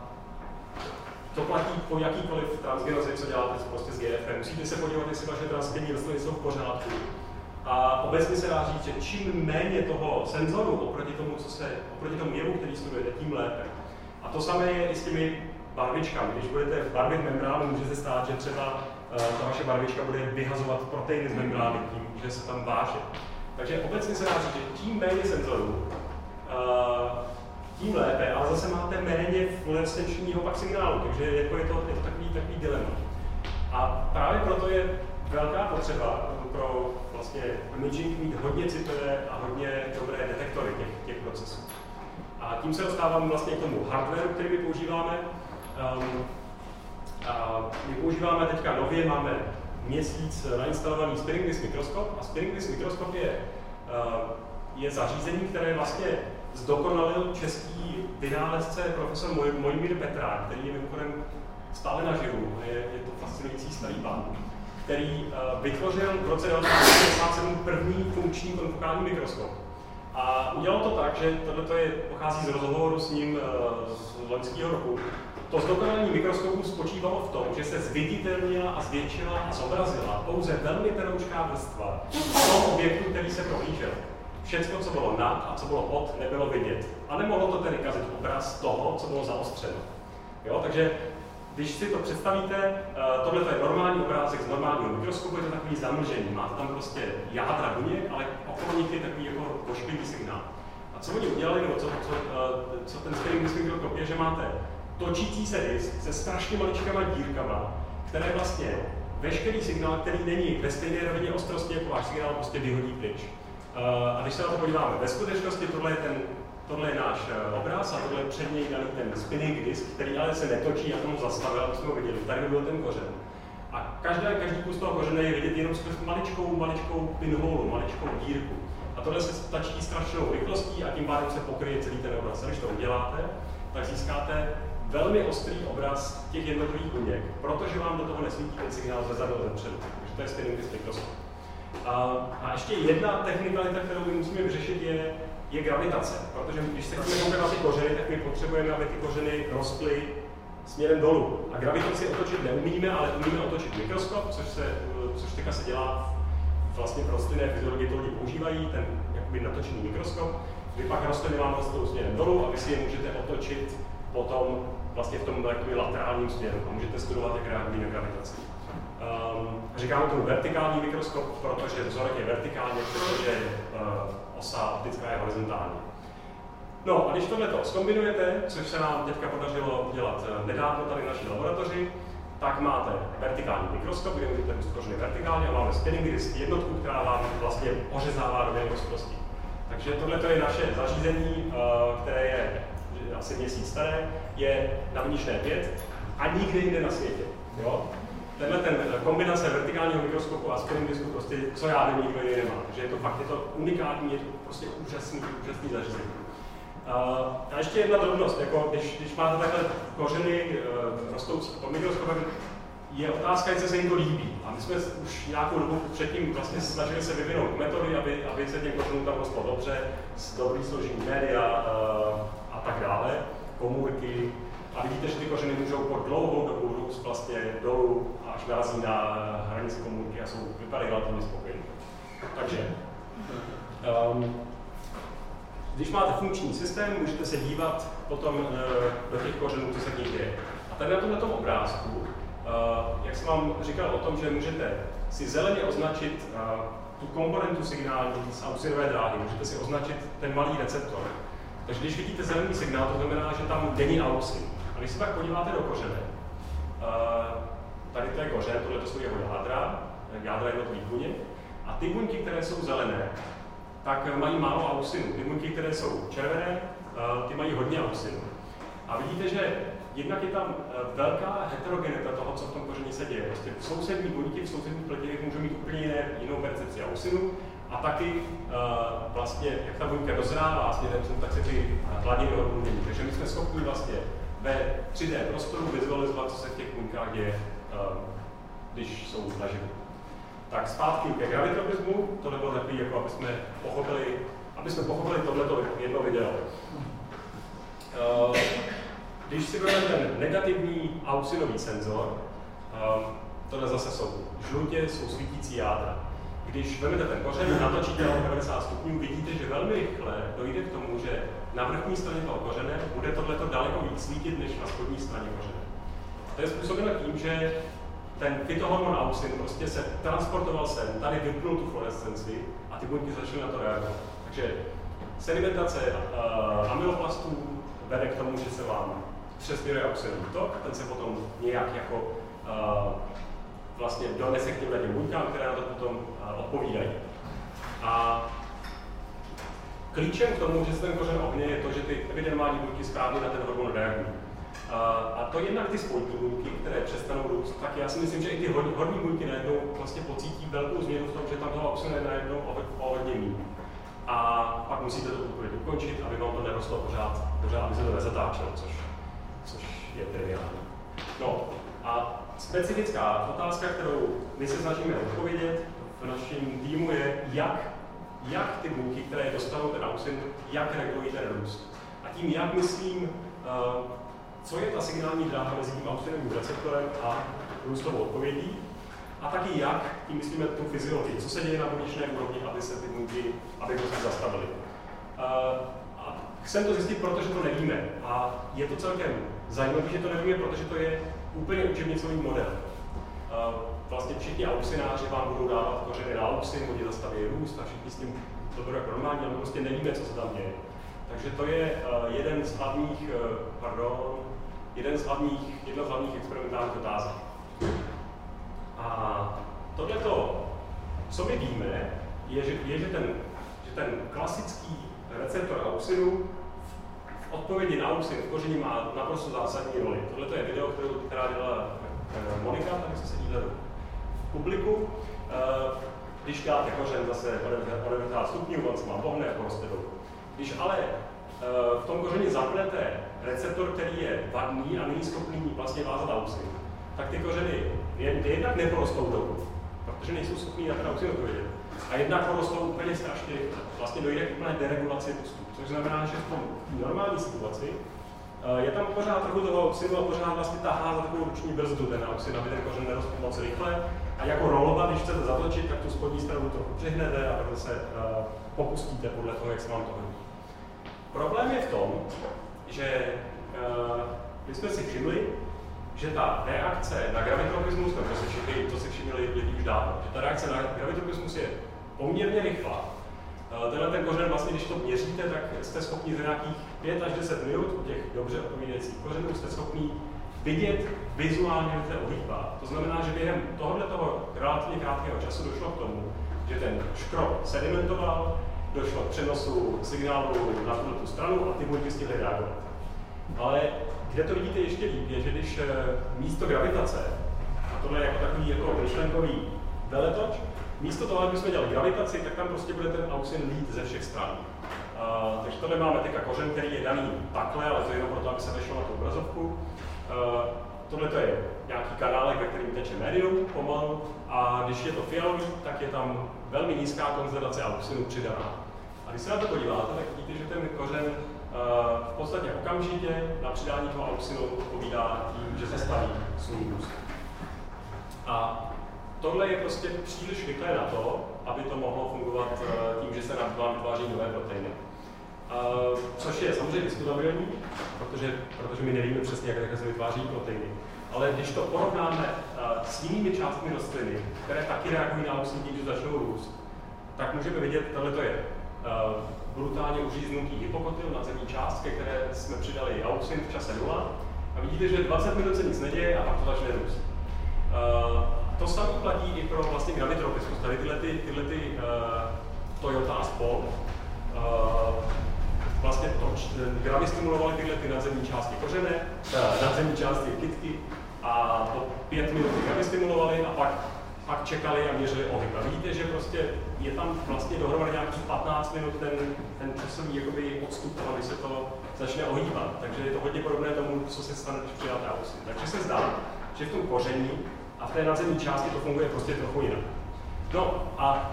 to platí po jakýkoliv transgenozi, co děláte prostě s GFM. Musíte se podívat, jestli vaše transgenní rostliny jsou v pořádku. A obecně se dá říct, že čím méně toho senzoru oproti tomu, co se, oproti tomu jevu, který studujete, tím lépe. A to samé je i s těmi barvičkami. Když budete barvit membránu, může se stát, že třeba Eh, ta vaše barvička bude vyhazovat proteiny z membrány tím, že se tam váže. Takže obecně se dá říct, že tím méně senzorů, eh, tím lépe, ale zase máte méně fluorescenčního pak signálu, takže jako je, to, je to takový, takový dilema. A právě proto je velká potřeba pro vlastně imaging mít hodně citlivé a hodně dobré detektory těch, těch procesů. A tím se dostávám vlastně k tomu hardwareu, který my používáme. Um, a my používáme teďka nově, máme měsíc nainstalovaný Spinning mikroskop a Spinning mikroskop je, eh, je zařízení, které vlastně zdokonalil český vynálezce profesor Mojmír Petrák, který je mimochodem stále naživu, je, je to fascinující starý pan, který uh, vytvořil v roce 1967 první funkční konfokální mikroskop. A udělal to tak, že tohle je, pochází z rozhovoru s ním uh, z loňského roku, to zdokonalení mikroskopu spočívalo v tom, že se zviditelnila a zvětšila a zobrazila pouze velmi tenoučká vrstva toho objektu, který se prohlížel. Všechno, co bylo nad a co bylo pod, nebylo vidět. A nemohlo to tedy kazit obraz toho, co bylo zaostřeno. Jo, takže když si to představíte, eh, tohle je normální obrázek z normálního mikroskopu, je to takový zamlžený. Máte tam prostě jádra buněk, ale okolo nich je takový jako pošklivý signál. A co oni udělali, nebo co, co, eh, co ten screening mikroskop je, že máte točící se disk se strašně maličkama dírkama, které vlastně veškerý signál, který není ve stejné rovině ostrosti jako váš signál, prostě vyhodí pryč. Uh, a když se na to podíváme, ve skutečnosti tohle je, ten, tohle je náš uh, obraz a tohle je před něj daný ten spinning disk, který ale se netočí, a tomu zastavil, aby jsme ho viděli. Tady by byl ten kořen. A každá, každý kus toho kořene je vidět jenom skrz maličkou, maličkou pinholu, maličkou dírku. A tohle se stačí strašnou rychlostí a tím pádem se pokryje celý ten obraz. A když to uděláte, tak získáte velmi ostrý obraz těch jednotlivých buněk, protože vám do toho nesvítí ten signál zezadu a zepředu. Takže to je stejný mikroskop. A, a ještě jedna technikalita, kterou my musíme vyřešit, je, je gravitace. Protože když se chceme na ty kořeny, tak my potřebujeme, aby ty kořeny rostly směrem dolů. A gravitaci otočit neumíme, ale umíme otočit mikroskop, což, se, což teďka se dělá vlastně pro rostlinné fyziologii to lidi používají, ten jakoby natočený mikroskop. Vy pak rostliny vám rostou směrem dolů a vy si je můžete otočit potom vlastně v tom jakoby laterálním směru a můžete studovat, jak reagují na gravitaci. Um, říkáme tomu vertikální mikroskop, protože vzorek je vertikálně, protože uh, osa optická je horizontální. No a když tohle to zkombinujete, což se nám teďka podařilo dělat eh, nedávno tady v naší laboratoři, tak máte vertikální mikroskop, kde můžete kořeny vertikálně a máme spinning disk jednotku, která vám vlastně ořezává do velikosti. Takže tohle je naše zařízení, eh, které je asi měsíc staré, je na vničné 5 a nikde jinde na světě. Jo? Tenhle ten kombinace vertikálního mikroskopu a spinning disku prostě, co já nevím, nikdo jiný nemá. Takže je to fakt je to unikátní, je to prostě úžasný, úžasný zařízení. A ještě jedna drobnost, jako když, když máte takhle kořeny uh, rostoucí pod mikroskopem, je otázka, jestli se jim to líbí. A my jsme už nějakou dobu předtím vlastně snažili se vyvinout metody, aby, aby se těm kořenům tam rostlo dobře, s dobrý složení média uh, a tak dále, komůrky. A vidíte, že ty kořeny můžou po dlouhou dobu růst vlastně dolů, až narazí na hranici komůrky a jsou, vypadají relativně spokojení. Takže um, když máte funkční systém, můžete se dívat potom eh, do těch kořenů, co se v nich děje. A tady na tomto obrázku, eh, jak jsem vám říkal o tom, že můžete si zeleně označit eh, tu komponentu signální z auxinové dráhy, můžete si označit ten malý receptor. Takže když vidíte zelený signál, to znamená, že tam není auxin. A když se pak podíváte do kořene, tady to je kořen, tohle jsou jeho jádra, jádra jednotlivých buněk, a ty buňky, které jsou zelené, tak mají málo auxinu. Ty buňky, které jsou červené, eh, ty mají hodně auxinu. A vidíte, že jednak je tam eh, velká heterogenita toho, co v tom koření se děje. Prostě v sousední buňky, v sousedních pletivech můžou mít úplně jiné, jinou percepci auxinu a taky uh, vlastně, jak ta buňka dozrává směrem tak se ty hladiny hormonů mění. Takže my jsme schopni vlastně ve 3D prostoru vizualizovat, co se v těch buňkách děje, když jsou naživu. Tak zpátky ke gravitropismu, to bylo takový, jako aby jsme pochopili, aby jsme pochopili tohleto jedno video. Uh, když si budeme ten negativní auxinový senzor, uh, tohle zase jsou žlutě, jsou svítící jádra. Když vezmete ten kořen, natočíte na 90 stupňů, vidíte, že velmi rychle dojde k tomu, že na vrchní straně toho kořene bude tohleto daleko víc svítit, než na spodní straně kořene. To je způsobeno tím, že ten fytohormon auxin prostě se transportoval sem, tady vypnul tu fluorescenci a ty buňky začaly na to reagovat. Takže sedimentace uh, amyloplastů vede k tomu, že se vám přesměruje auxinový tok, ten se potom nějak jako uh, vlastně donese k těm těm buňkám, které na to potom uh, odpovídají. A klíčem k tomu, že se ten kořen ohně, je to, že ty epidermální buňky správně na ten hormon reagují. A to jednak ty spodní buňky, které přestanou růst, tak já si myslím, že i ty horní, buňky najednou vlastně pocítí velkou změnu v tom, že tam toho oxygen najednou o hodně. A pak musíte to úplně ukončit, aby vám to nerostlo pořád, pořád aby se to nezatáčelo, což, což je triviální. No a specifická otázka, kterou my se snažíme odpovědět v našem týmu je, jak, jak ty buňky, které dostanou ten auxin, jak regulují ten růst. A tím jak myslím, uh, co je ta signální dráha mezi tím auxinovým receptorem a růstovou odpovědí, a taky jak, tím myslíme tu fyziologii, co se děje na buněčné úrovni, aby se ty buňky, aby se zastavily. Uh, a chcem to zjistit, protože to nevíme. A je to celkem zajímavé, že to nevíme, protože to je úplně učebnicový model. Uh, vlastně všichni auxináři vám budou dávat kořeny na auxin, oni zastaví růst a všichni s tím to budou jako normální, ale prostě nevíme, co se tam děje. Takže to je uh, jeden z hlavních, pardon, jeden z hlavních, jedna z hlavních experimentálních otázek. A tohleto, co my víme, je, že, je, že, ten, že ten klasický receptor auxinu v odpovědi na auxin v koření má naprosto zásadní roli. Tohle je video, kterou, která dělala eh, Monika, tak se sedí v publiku. Eh, když dáte kořen zase o 90 stupňů, on se má pohne a poroste dolů. Když ale v tom kořeni zapnete receptor, který je vadný a není schopný vlastně vázat auxin, tak ty kořeny jednak neporostou dolů, protože nejsou schopní na ten auxin odpovědět. A jednak porostou úplně strašně. Vlastně dojde k úplné deregulaci růstu. Což znamená, že v tom normální situaci eh, je tam pořád trochu toho auxinu a pořád vlastně tahá za takovou ruční brzdu ten auxin, aby ten kořen nerostl moc rychle. A jako rolova, když chcete zatlačit, tak tu spodní stranu trochu přihnete a takhle se uh, popustíte podle toho, jak se vám to hodí. Problém je v tom, že uh, my jsme si všimli, že ta reakce na gravitropismus, to si všimli, to si všimli lidi už dávno, že ta reakce na gravitropismus je poměrně rychlá. Uh, tenhle ten kořen, vlastně, když to měříte, tak jste schopni za nějakých 5 až 10 minut u těch dobře odpovídajících kořenů jste schopni vidět vizuálně, že se ohýbá. To znamená, že během tohoto toho relativně krátkého času došlo k tomu, že ten škrob sedimentoval, došlo k přenosu signálu na tu stranu a ty buňky stihly reagovat. Ale kde to vidíte ještě líp, je, že když eh, místo gravitace, a tohle je jako takový jako myšlenkový veletoč, místo toho, aby jsme dělali gravitaci, tak tam prostě bude ten auxin lít ze všech stran. Uh, takže tohle máme teďka kořen, který je daný takhle, ale to je jenom proto, aby se vešlo na tu obrazovku. Uh, tohle to je nějaký kanálek, ve kterým teče médium pomalu a když je to fialový, tak je tam velmi nízká koncentrace auxinu přidaná. A když se na to podíváte, tak vidíte, že ten kořen uh, v podstatě okamžitě na přidání toho auxinu odpovídá tím, že zastaví svůj růst. A tohle je prostě příliš rychlé na to, aby to mohlo fungovat uh, tím, že se nám vytváří nové proteiny. Uh, což je samozřejmě diskutabilní, protože, protože my nevíme přesně, jak se vytváří proteiny. Ale když to porovnáme uh, s jinými částmi rostliny, které taky reagují na auxin tím, že začnou růst, tak můžeme vidět, tohle to je brutálně uříznutý hypokotyl na zemní část, ke které jsme přidali auxin v čase 0. A vidíte, že 20 minut se nic neděje a pak to začne růst. Uh, to samé platí i pro vlastně gravitropismus. Tady tyhle, ty, tyhle ty, uh, Toyota a Spol, uh, vlastně to, gravy stimulovaly tyhle ty nadzemní části kořene, uh, nadzemní části kytky a po pět minut ty gravy stimulovaly a pak, pak čekali a měřili ohyb. A vidíte, že prostě je tam vlastně dohromady nějakých 15 minut ten, ten časový jakoby, odstup, aby se to začne ohýbat. Takže je to hodně podobné tomu, co se stane, když přidáte auxin. Takže se zdá, že v tom koření a v té nadzemní části to funguje prostě trochu jinak. No a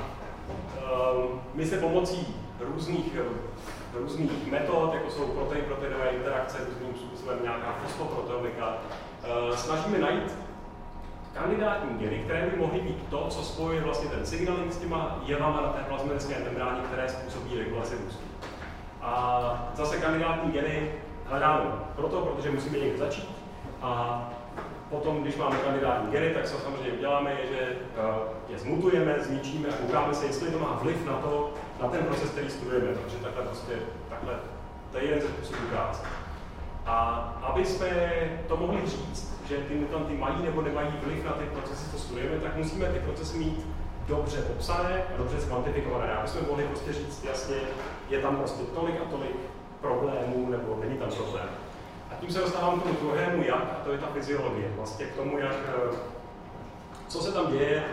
um, my se pomocí různých, různých metod, jako jsou protein-proteinové interakce, různým způsobem nějaká fosfoproteomika, uh, snažíme najít kandidátní geny, které by mohly být to, co spojuje vlastně ten signaling s těma jevama na té plazmatické membráně, které způsobí regulaci růstu. A zase kandidátní geny hledáme proto, protože musíme někde začít a Potom, když máme kandidátní geny, tak co samozřejmě uděláme, je, že eh, je zmutujeme, zničíme a koukáme se, jestli to má vliv na to, na ten proces, který studujeme, protože takhle prostě, takhle, to je jeden ze způsobů práce. A aby jsme to mohli říct, že ty mutanty mají nebo nemají vliv na ty procesy, co studujeme, tak musíme ty procesy mít dobře popsané a dobře zkvantifikované. Aby jsme mohli prostě říct jasně, je tam prostě tolik a tolik problémů, nebo není tam problém. A tím se dostávám k tomu druhému jak, a to je ta fyziologie. Vlastně k tomu, jak, eh, co se tam děje,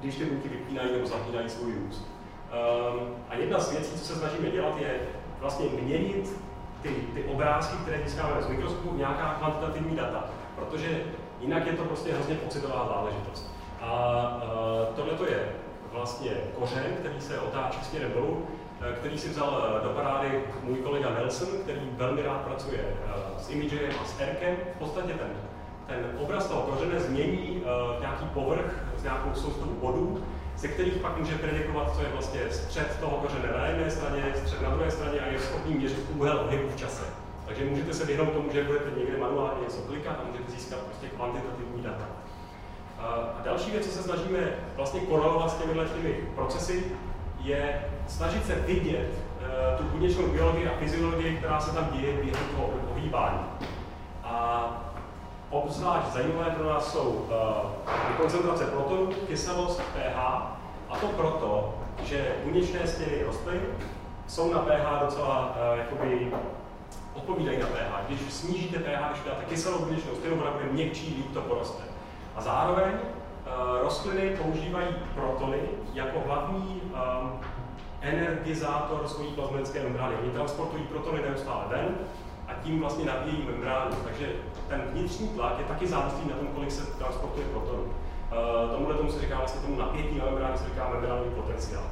když ty buňky vypínají nebo zapínají svůj růst. Um, a jedna z věcí, co se snažíme dělat, je vlastně měnit ty, ty obrázky, které získáváme z mikroskopu, nějaká kvantitativní data, protože jinak je to prostě hrozně pocitová záležitost. A uh, tohle je vlastně kořen, který se otáčí směrem dolů, Eh, který si vzal eh, do parády můj kolega Nelson, který velmi rád pracuje eh, s imagerem a s erkem. V podstatě ten, ten obraz toho kořene změní nějaký povrch s nějakou soustavou bodů, ze kterých pak může predikovat, co je vlastně střed toho kořene na jedné straně, střed na druhé straně a je schopný měřit úhel pohybu v čase. Takže můžete se vyhnout tomu, že budete někde manuálně něco klikat a můžete získat prostě kvantitativní data. A další věc, co se snažíme vlastně korelovat s těmi procesy, je snažit se vidět uh, tu buněčnou biologii a fyziologii, která se tam děje během toho ohýbání. A obzvlášť zajímavé pro nás jsou uh, koncentrace protonů, kyselost, pH, a to proto, že buněčné stěny rostlin jsou na pH docela uh, jakoby odpovídají na pH. Když snížíte pH, když dáte kyselou buněčnou stěnu, ona bude měkčí, líp to poroste. A zároveň uh, rostliny používají protony jako hlavní um, energizátor svojí plazmatické membrány. Oni transportují protony neustále ven tím vlastně nabíjejí membránu. Takže ten vnitřní tlak je taky závislý na tom, kolik se transportuje protonů. Uh, tomuhle tomu se říká vlastně tomu napětí na membráně se říká membránní potenciál.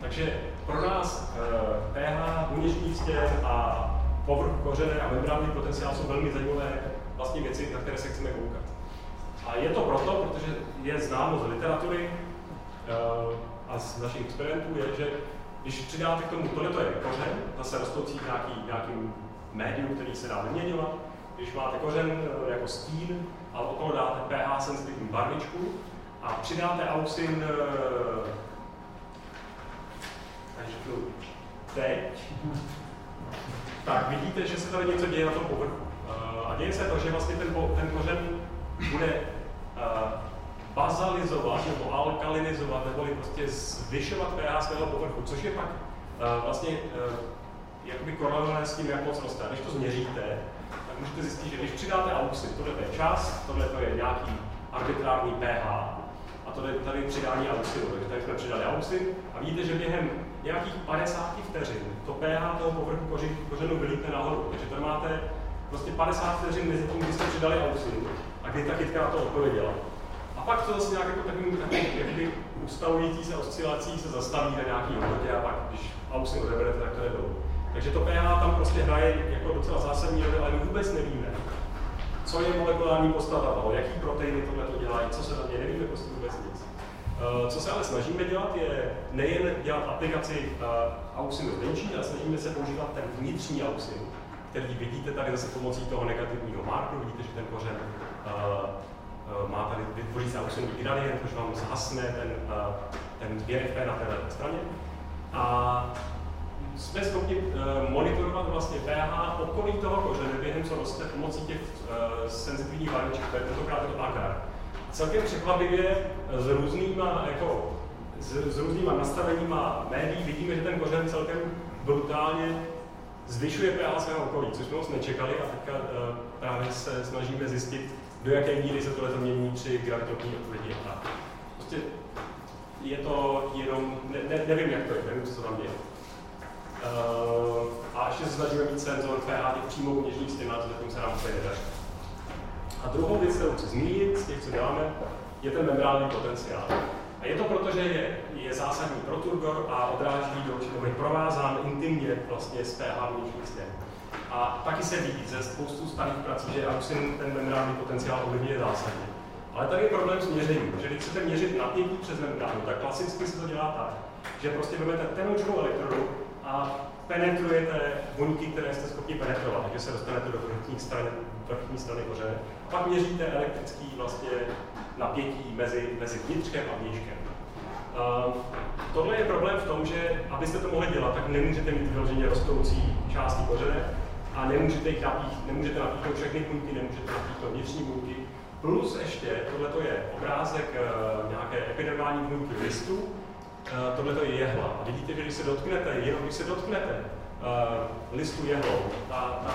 Takže pro nás uh, pH buněčných stěn a povrch kořené a membránní potenciál jsou velmi zajímavé vlastně věci, na které se chceme koukat. A je to proto, protože je známo z literatury uh, a z našich experimentů, je, že když přidáte k tomu, tohle je kořen, zase rostoucí nějaký, nějakým médium, který se dá vyměňovat, když máte kořen jako stín a okolo dáte pH sensitivní barvičku a přidáte auxin takže teď, tak vidíte, že se tady něco děje na tom povrchu. A děje se to, že vlastně ten, ten kořen bude bazalizovat nebo alkalinizovat, nebo prostě zvyšovat pH svého povrchu, což je pak vlastně jakoby korelované s tím, jak moc roste. A když to změříte, tak můžete zjistit, že když přidáte auxin, tohle je čas, tohle je nějaký arbitrární pH, a to je tady přidání auxinu. Takže tady jsme přidali auxin a vidíte, že během nějakých 50 vteřin to pH toho povrchu kořenu vylítne nahoru. Takže tady máte prostě 50 vteřin mezi tím, kdy jste přidali auxin a kdy ta kytka na to odpověděla. A pak to zase nějak jako takovým, takovým ustavující se oscilací se zastaví na nějaký hodnotě a pak, když auxin odeberete, tak to dolů. Takže to pH tam prostě hraje jako docela zásadní roli, ale my vůbec nevíme, co je molekulární postava toho, jaký proteiny tohle to dělají, co se tam děje, nevíme prostě vůbec nic. Uh, co se ale snažíme dělat, je nejen dělat aplikaci uh, auxinu zvenčí, ale snažíme se používat ten vnitřní auxin, který vidíte tady zase pomocí toho negativního marku, vidíte, že ten kořen uh, má tady, vytvoří se auxinový gradient, což vám zhasne ten, ten GFP na téhle straně. A jsme schopni uh, monitorovat vlastně pH okolí toho kořene během co roste pomocí těch uh, senzitivních barviček, to je tentokrát to agar. Celkem překvapivě s různýma, jako, s, s různýma nastaveníma médií vidíme, že ten kořen celkem brutálně zvyšuje pH svého okolí, což jsme moc nečekali a teďka uh, právě se snažíme zjistit, do jaké míry se tohle změní při gravitotní odpovědi. Prostě je to jenom, ne, ne, nevím, jak to je, nevím, co tam děje. Uh, a ještě se snažíme mít senzor pH těch přímo něžných stimulací, zatím se nám úplně nedaří. A druhou věc, kterou chci zmínit z těch, co děláme, je ten membránní potenciál. A je to proto, že je, je zásadní pro turgor a odráží do určitého, je provázán intimně vlastně s pH vnitřních stěn. A taky se ví ze spoustu starých prací, že auxin ten membránní potenciál ovlivňuje zásadně. Ale tady je problém s měřením, že když chcete měřit napětí přes membránu, tak klasicky se to dělá tak, že prostě vezmete tenoučkou elektrodu a penetrujete buňky, které jste schopni penetrovat, takže se dostanete do vrchní strany, vrchní strany kořene. A pak měříte elektrický vlastně napětí mezi, mezi vnitřkem a vnějškem. Uh, tohle je problém v tom, že abyste to mohli dělat, tak nemůžete mít vyloženě rostoucí části kořene a nemůžete jich napích, nemůžete napíchnout všechny buňky, nemůžete napíchnout vnitřní buňky. Plus ještě, tohle je obrázek uh, nějaké epidermální buňky listu, tohle je jehla. Vidíte, že když se dotknete, jenom když se dotknete uh, listu jehlou, ta, ta,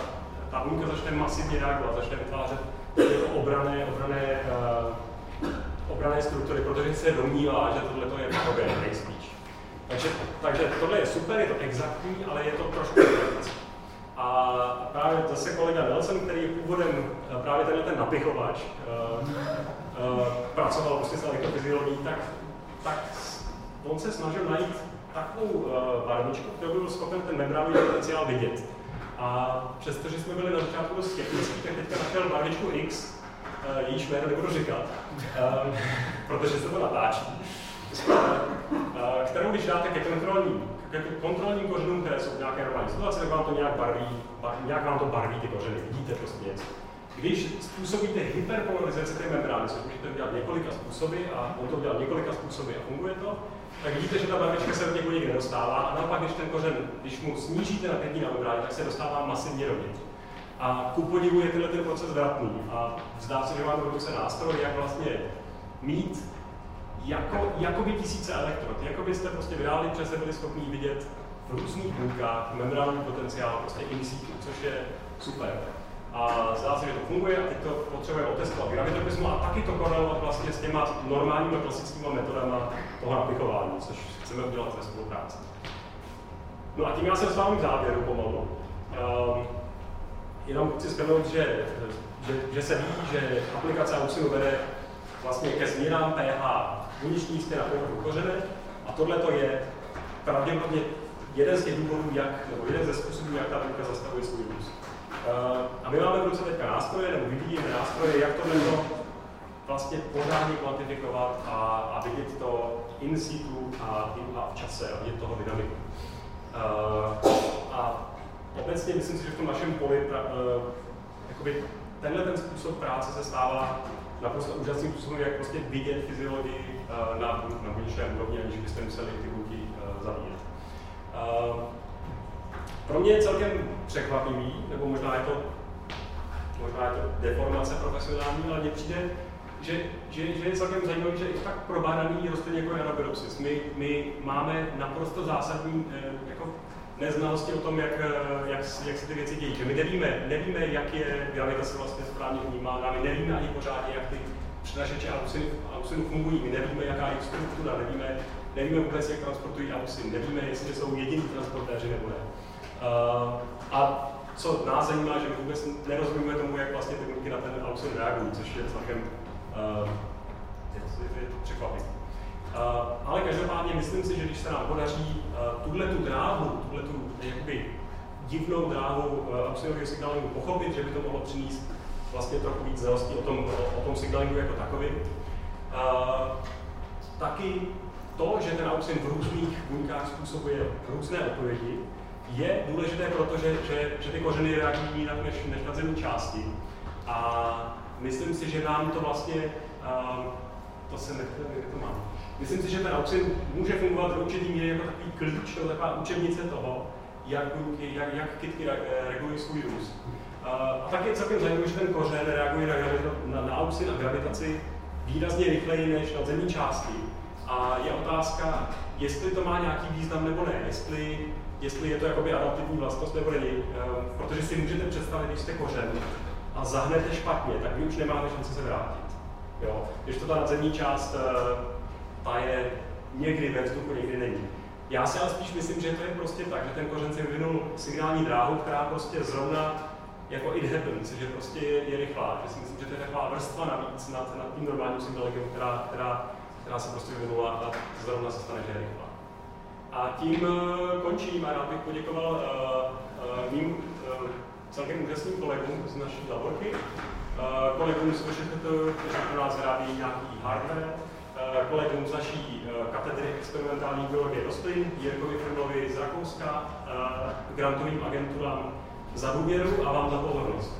ta buňka začne masivně reagovat, začne vytvářet obrané, obrané, uh, obrané struktury, protože se domnívá, že tohle je patogen nejspíš. Takže, takže tohle je super, je to exaktní, ale je to trošku A právě zase kolega Nelson, který je původem právě tenhle ten napichovač, uh, uh, pracoval prostě s elektrofyziologií, tak, tak on se snažil najít takovou uh, barvičku, kterou by byl schopen ten membránový potenciál vidět. A přestože jsme byli na začátku dost skeptický, tak teďka našel barvičku X, uh, jejíž jméno nebudu říkat, uh, protože se to natáčí, kterou když dáte ke kontrolní, ke kontrolním kořenům, které jsou v nějaké normální situaci, tak vám to nějak barví, bar, nějak vám to barví ty kořeny, vidíte prostě něco. Když způsobíte hyperpolarizaci té membrány, což můžete udělat několika způsoby a on to udělal několika způsoby a funguje to, tak vidíte, že ta barvička se od nikdy nedostává a naopak, když ten kořen, když mu snížíte napětí na membráně, tak se dostává masivně dovnitř. A ku podivu je tenhle ten proces vratný a zdá se, že máme v ruce nástroj, jak vlastně mít jako, jako by tisíce elektrod, jako byste prostě v reálném čase byli schopni vidět v různých buňkách membránní potenciál, prostě in situ, což je super. A zdá se, že to funguje a teď to potřebujeme otestovat gravitopismu a taky to korelovat vlastně s těma normálními klasickými metodami toho napichování, což chceme udělat ve spolupráci. No a tím já dostávám k závěru pomalu. Um, jenom chci shrnout, že, že, že, se ví, že aplikace Auxinu vede vlastně ke změnám pH buněčných stěn na kořene a tohle to je pravděpodobně jeden z těch důvodů, jak, nebo jeden ze způsobů, jak ta buňka zastavuje svůj růst. Uh, a my máme v ruce teďka nástroje, nebo vyvíjíme nástroje, jak tohle vlastně pořádně kvantifikovat a, a vidět to in situ a, a v čase a vidět toho dynamiku. Uh, a obecně myslím si, že v tom našem poli pra, uh, jakoby tenhle ten způsob práce se stává naprosto úžasným způsobem, jak prostě vidět fyziologii uh, na, na buněčné úrovni, aniž byste museli ty buňky uh, zavíjet. Uh, pro mě je celkem překvapivý, nebo možná je to, možná je to deformace profesionální, ale mně přijde, že, že, že je celkem zajímavé, že i tak probádaný rostlin jako je Arabidopsis. My, my máme naprosto zásadní eh, jako neznalosti o tom, jak, eh, jak, jak se ty věci dějí. Že my nevíme, nevíme, jak je gravitace vlastně správně vnímána, my nevíme ani pořádně, jak ty přenašeče auxinu fungují, my nevíme, jaká je struktura, nevíme, nevíme vůbec, jak transportují auxin, nevíme, jestli jsou jediní transportéři nebo ne. Uh, a co nás zajímá, že my vůbec nerozumíme tomu, jak vlastně ty na ten auxin reagují, což je celkem to, je to. Uh, ale každopádně myslím si, že když se nám podaří uh, tuhle tu dráhu, tuhle tu jakoby divnou dráhu auxiliového signalingu pochopit, že by to mohlo přinést vlastně trochu víc znalostí o tom, o, tom signalingu jako takový. Uh, taky to, že ten auxin v různých buňkách způsobuje různé odpovědi, je důležité, protože že, že ty kořeny reagují jinak než, než na zemní části. A myslím si, že nám to vlastně, uh, to se nechce, jak to mám. Myslím si, že ten auxin může fungovat do určitý míry jako takový klíč, nebo taková učebnice toho, jak, jak, jak kytky regulují svůj růst. Uh, a tak je celkem zajímavé, že ten kořen reaguje na, na, na auxin a gravitaci výrazně rychleji než na zemní části. A je otázka, jestli to má nějaký význam nebo ne, jestli, jestli je to jakoby adaptivní vlastnost nebo není. Ehm, protože si můžete představit, když jste kořen a zahnete špatně, tak vy už nemáte šanci se vrátit. Jo? Když to ta nadzemní část, eh, ta je někdy ve vzduchu, někdy není. Já si ale spíš myslím, že to je prostě tak, že ten kořen si vyvinul signální dráhu, která prostě zrovna jako it happens, že prostě je, je rychlá. Že si myslím, že to je taková vrstva navíc nad, nad tím normálním signálem, která, která která se prostě vyvinula a zrovna se stane, že je rychlá. A tím uh, končím a rád bych poděkoval uh, uh, mým celkem úžasným kolegům z naší laborky, uh, kolegům z VŠHT, kteří pro nás vyrábí nějaký hardware, uh, kolegům z naší uh, katedry experimentální biologie rostlin, Jirkovi Firmlovi z Rakouska, grantovým agenturám za důvěru a vám za pozornost.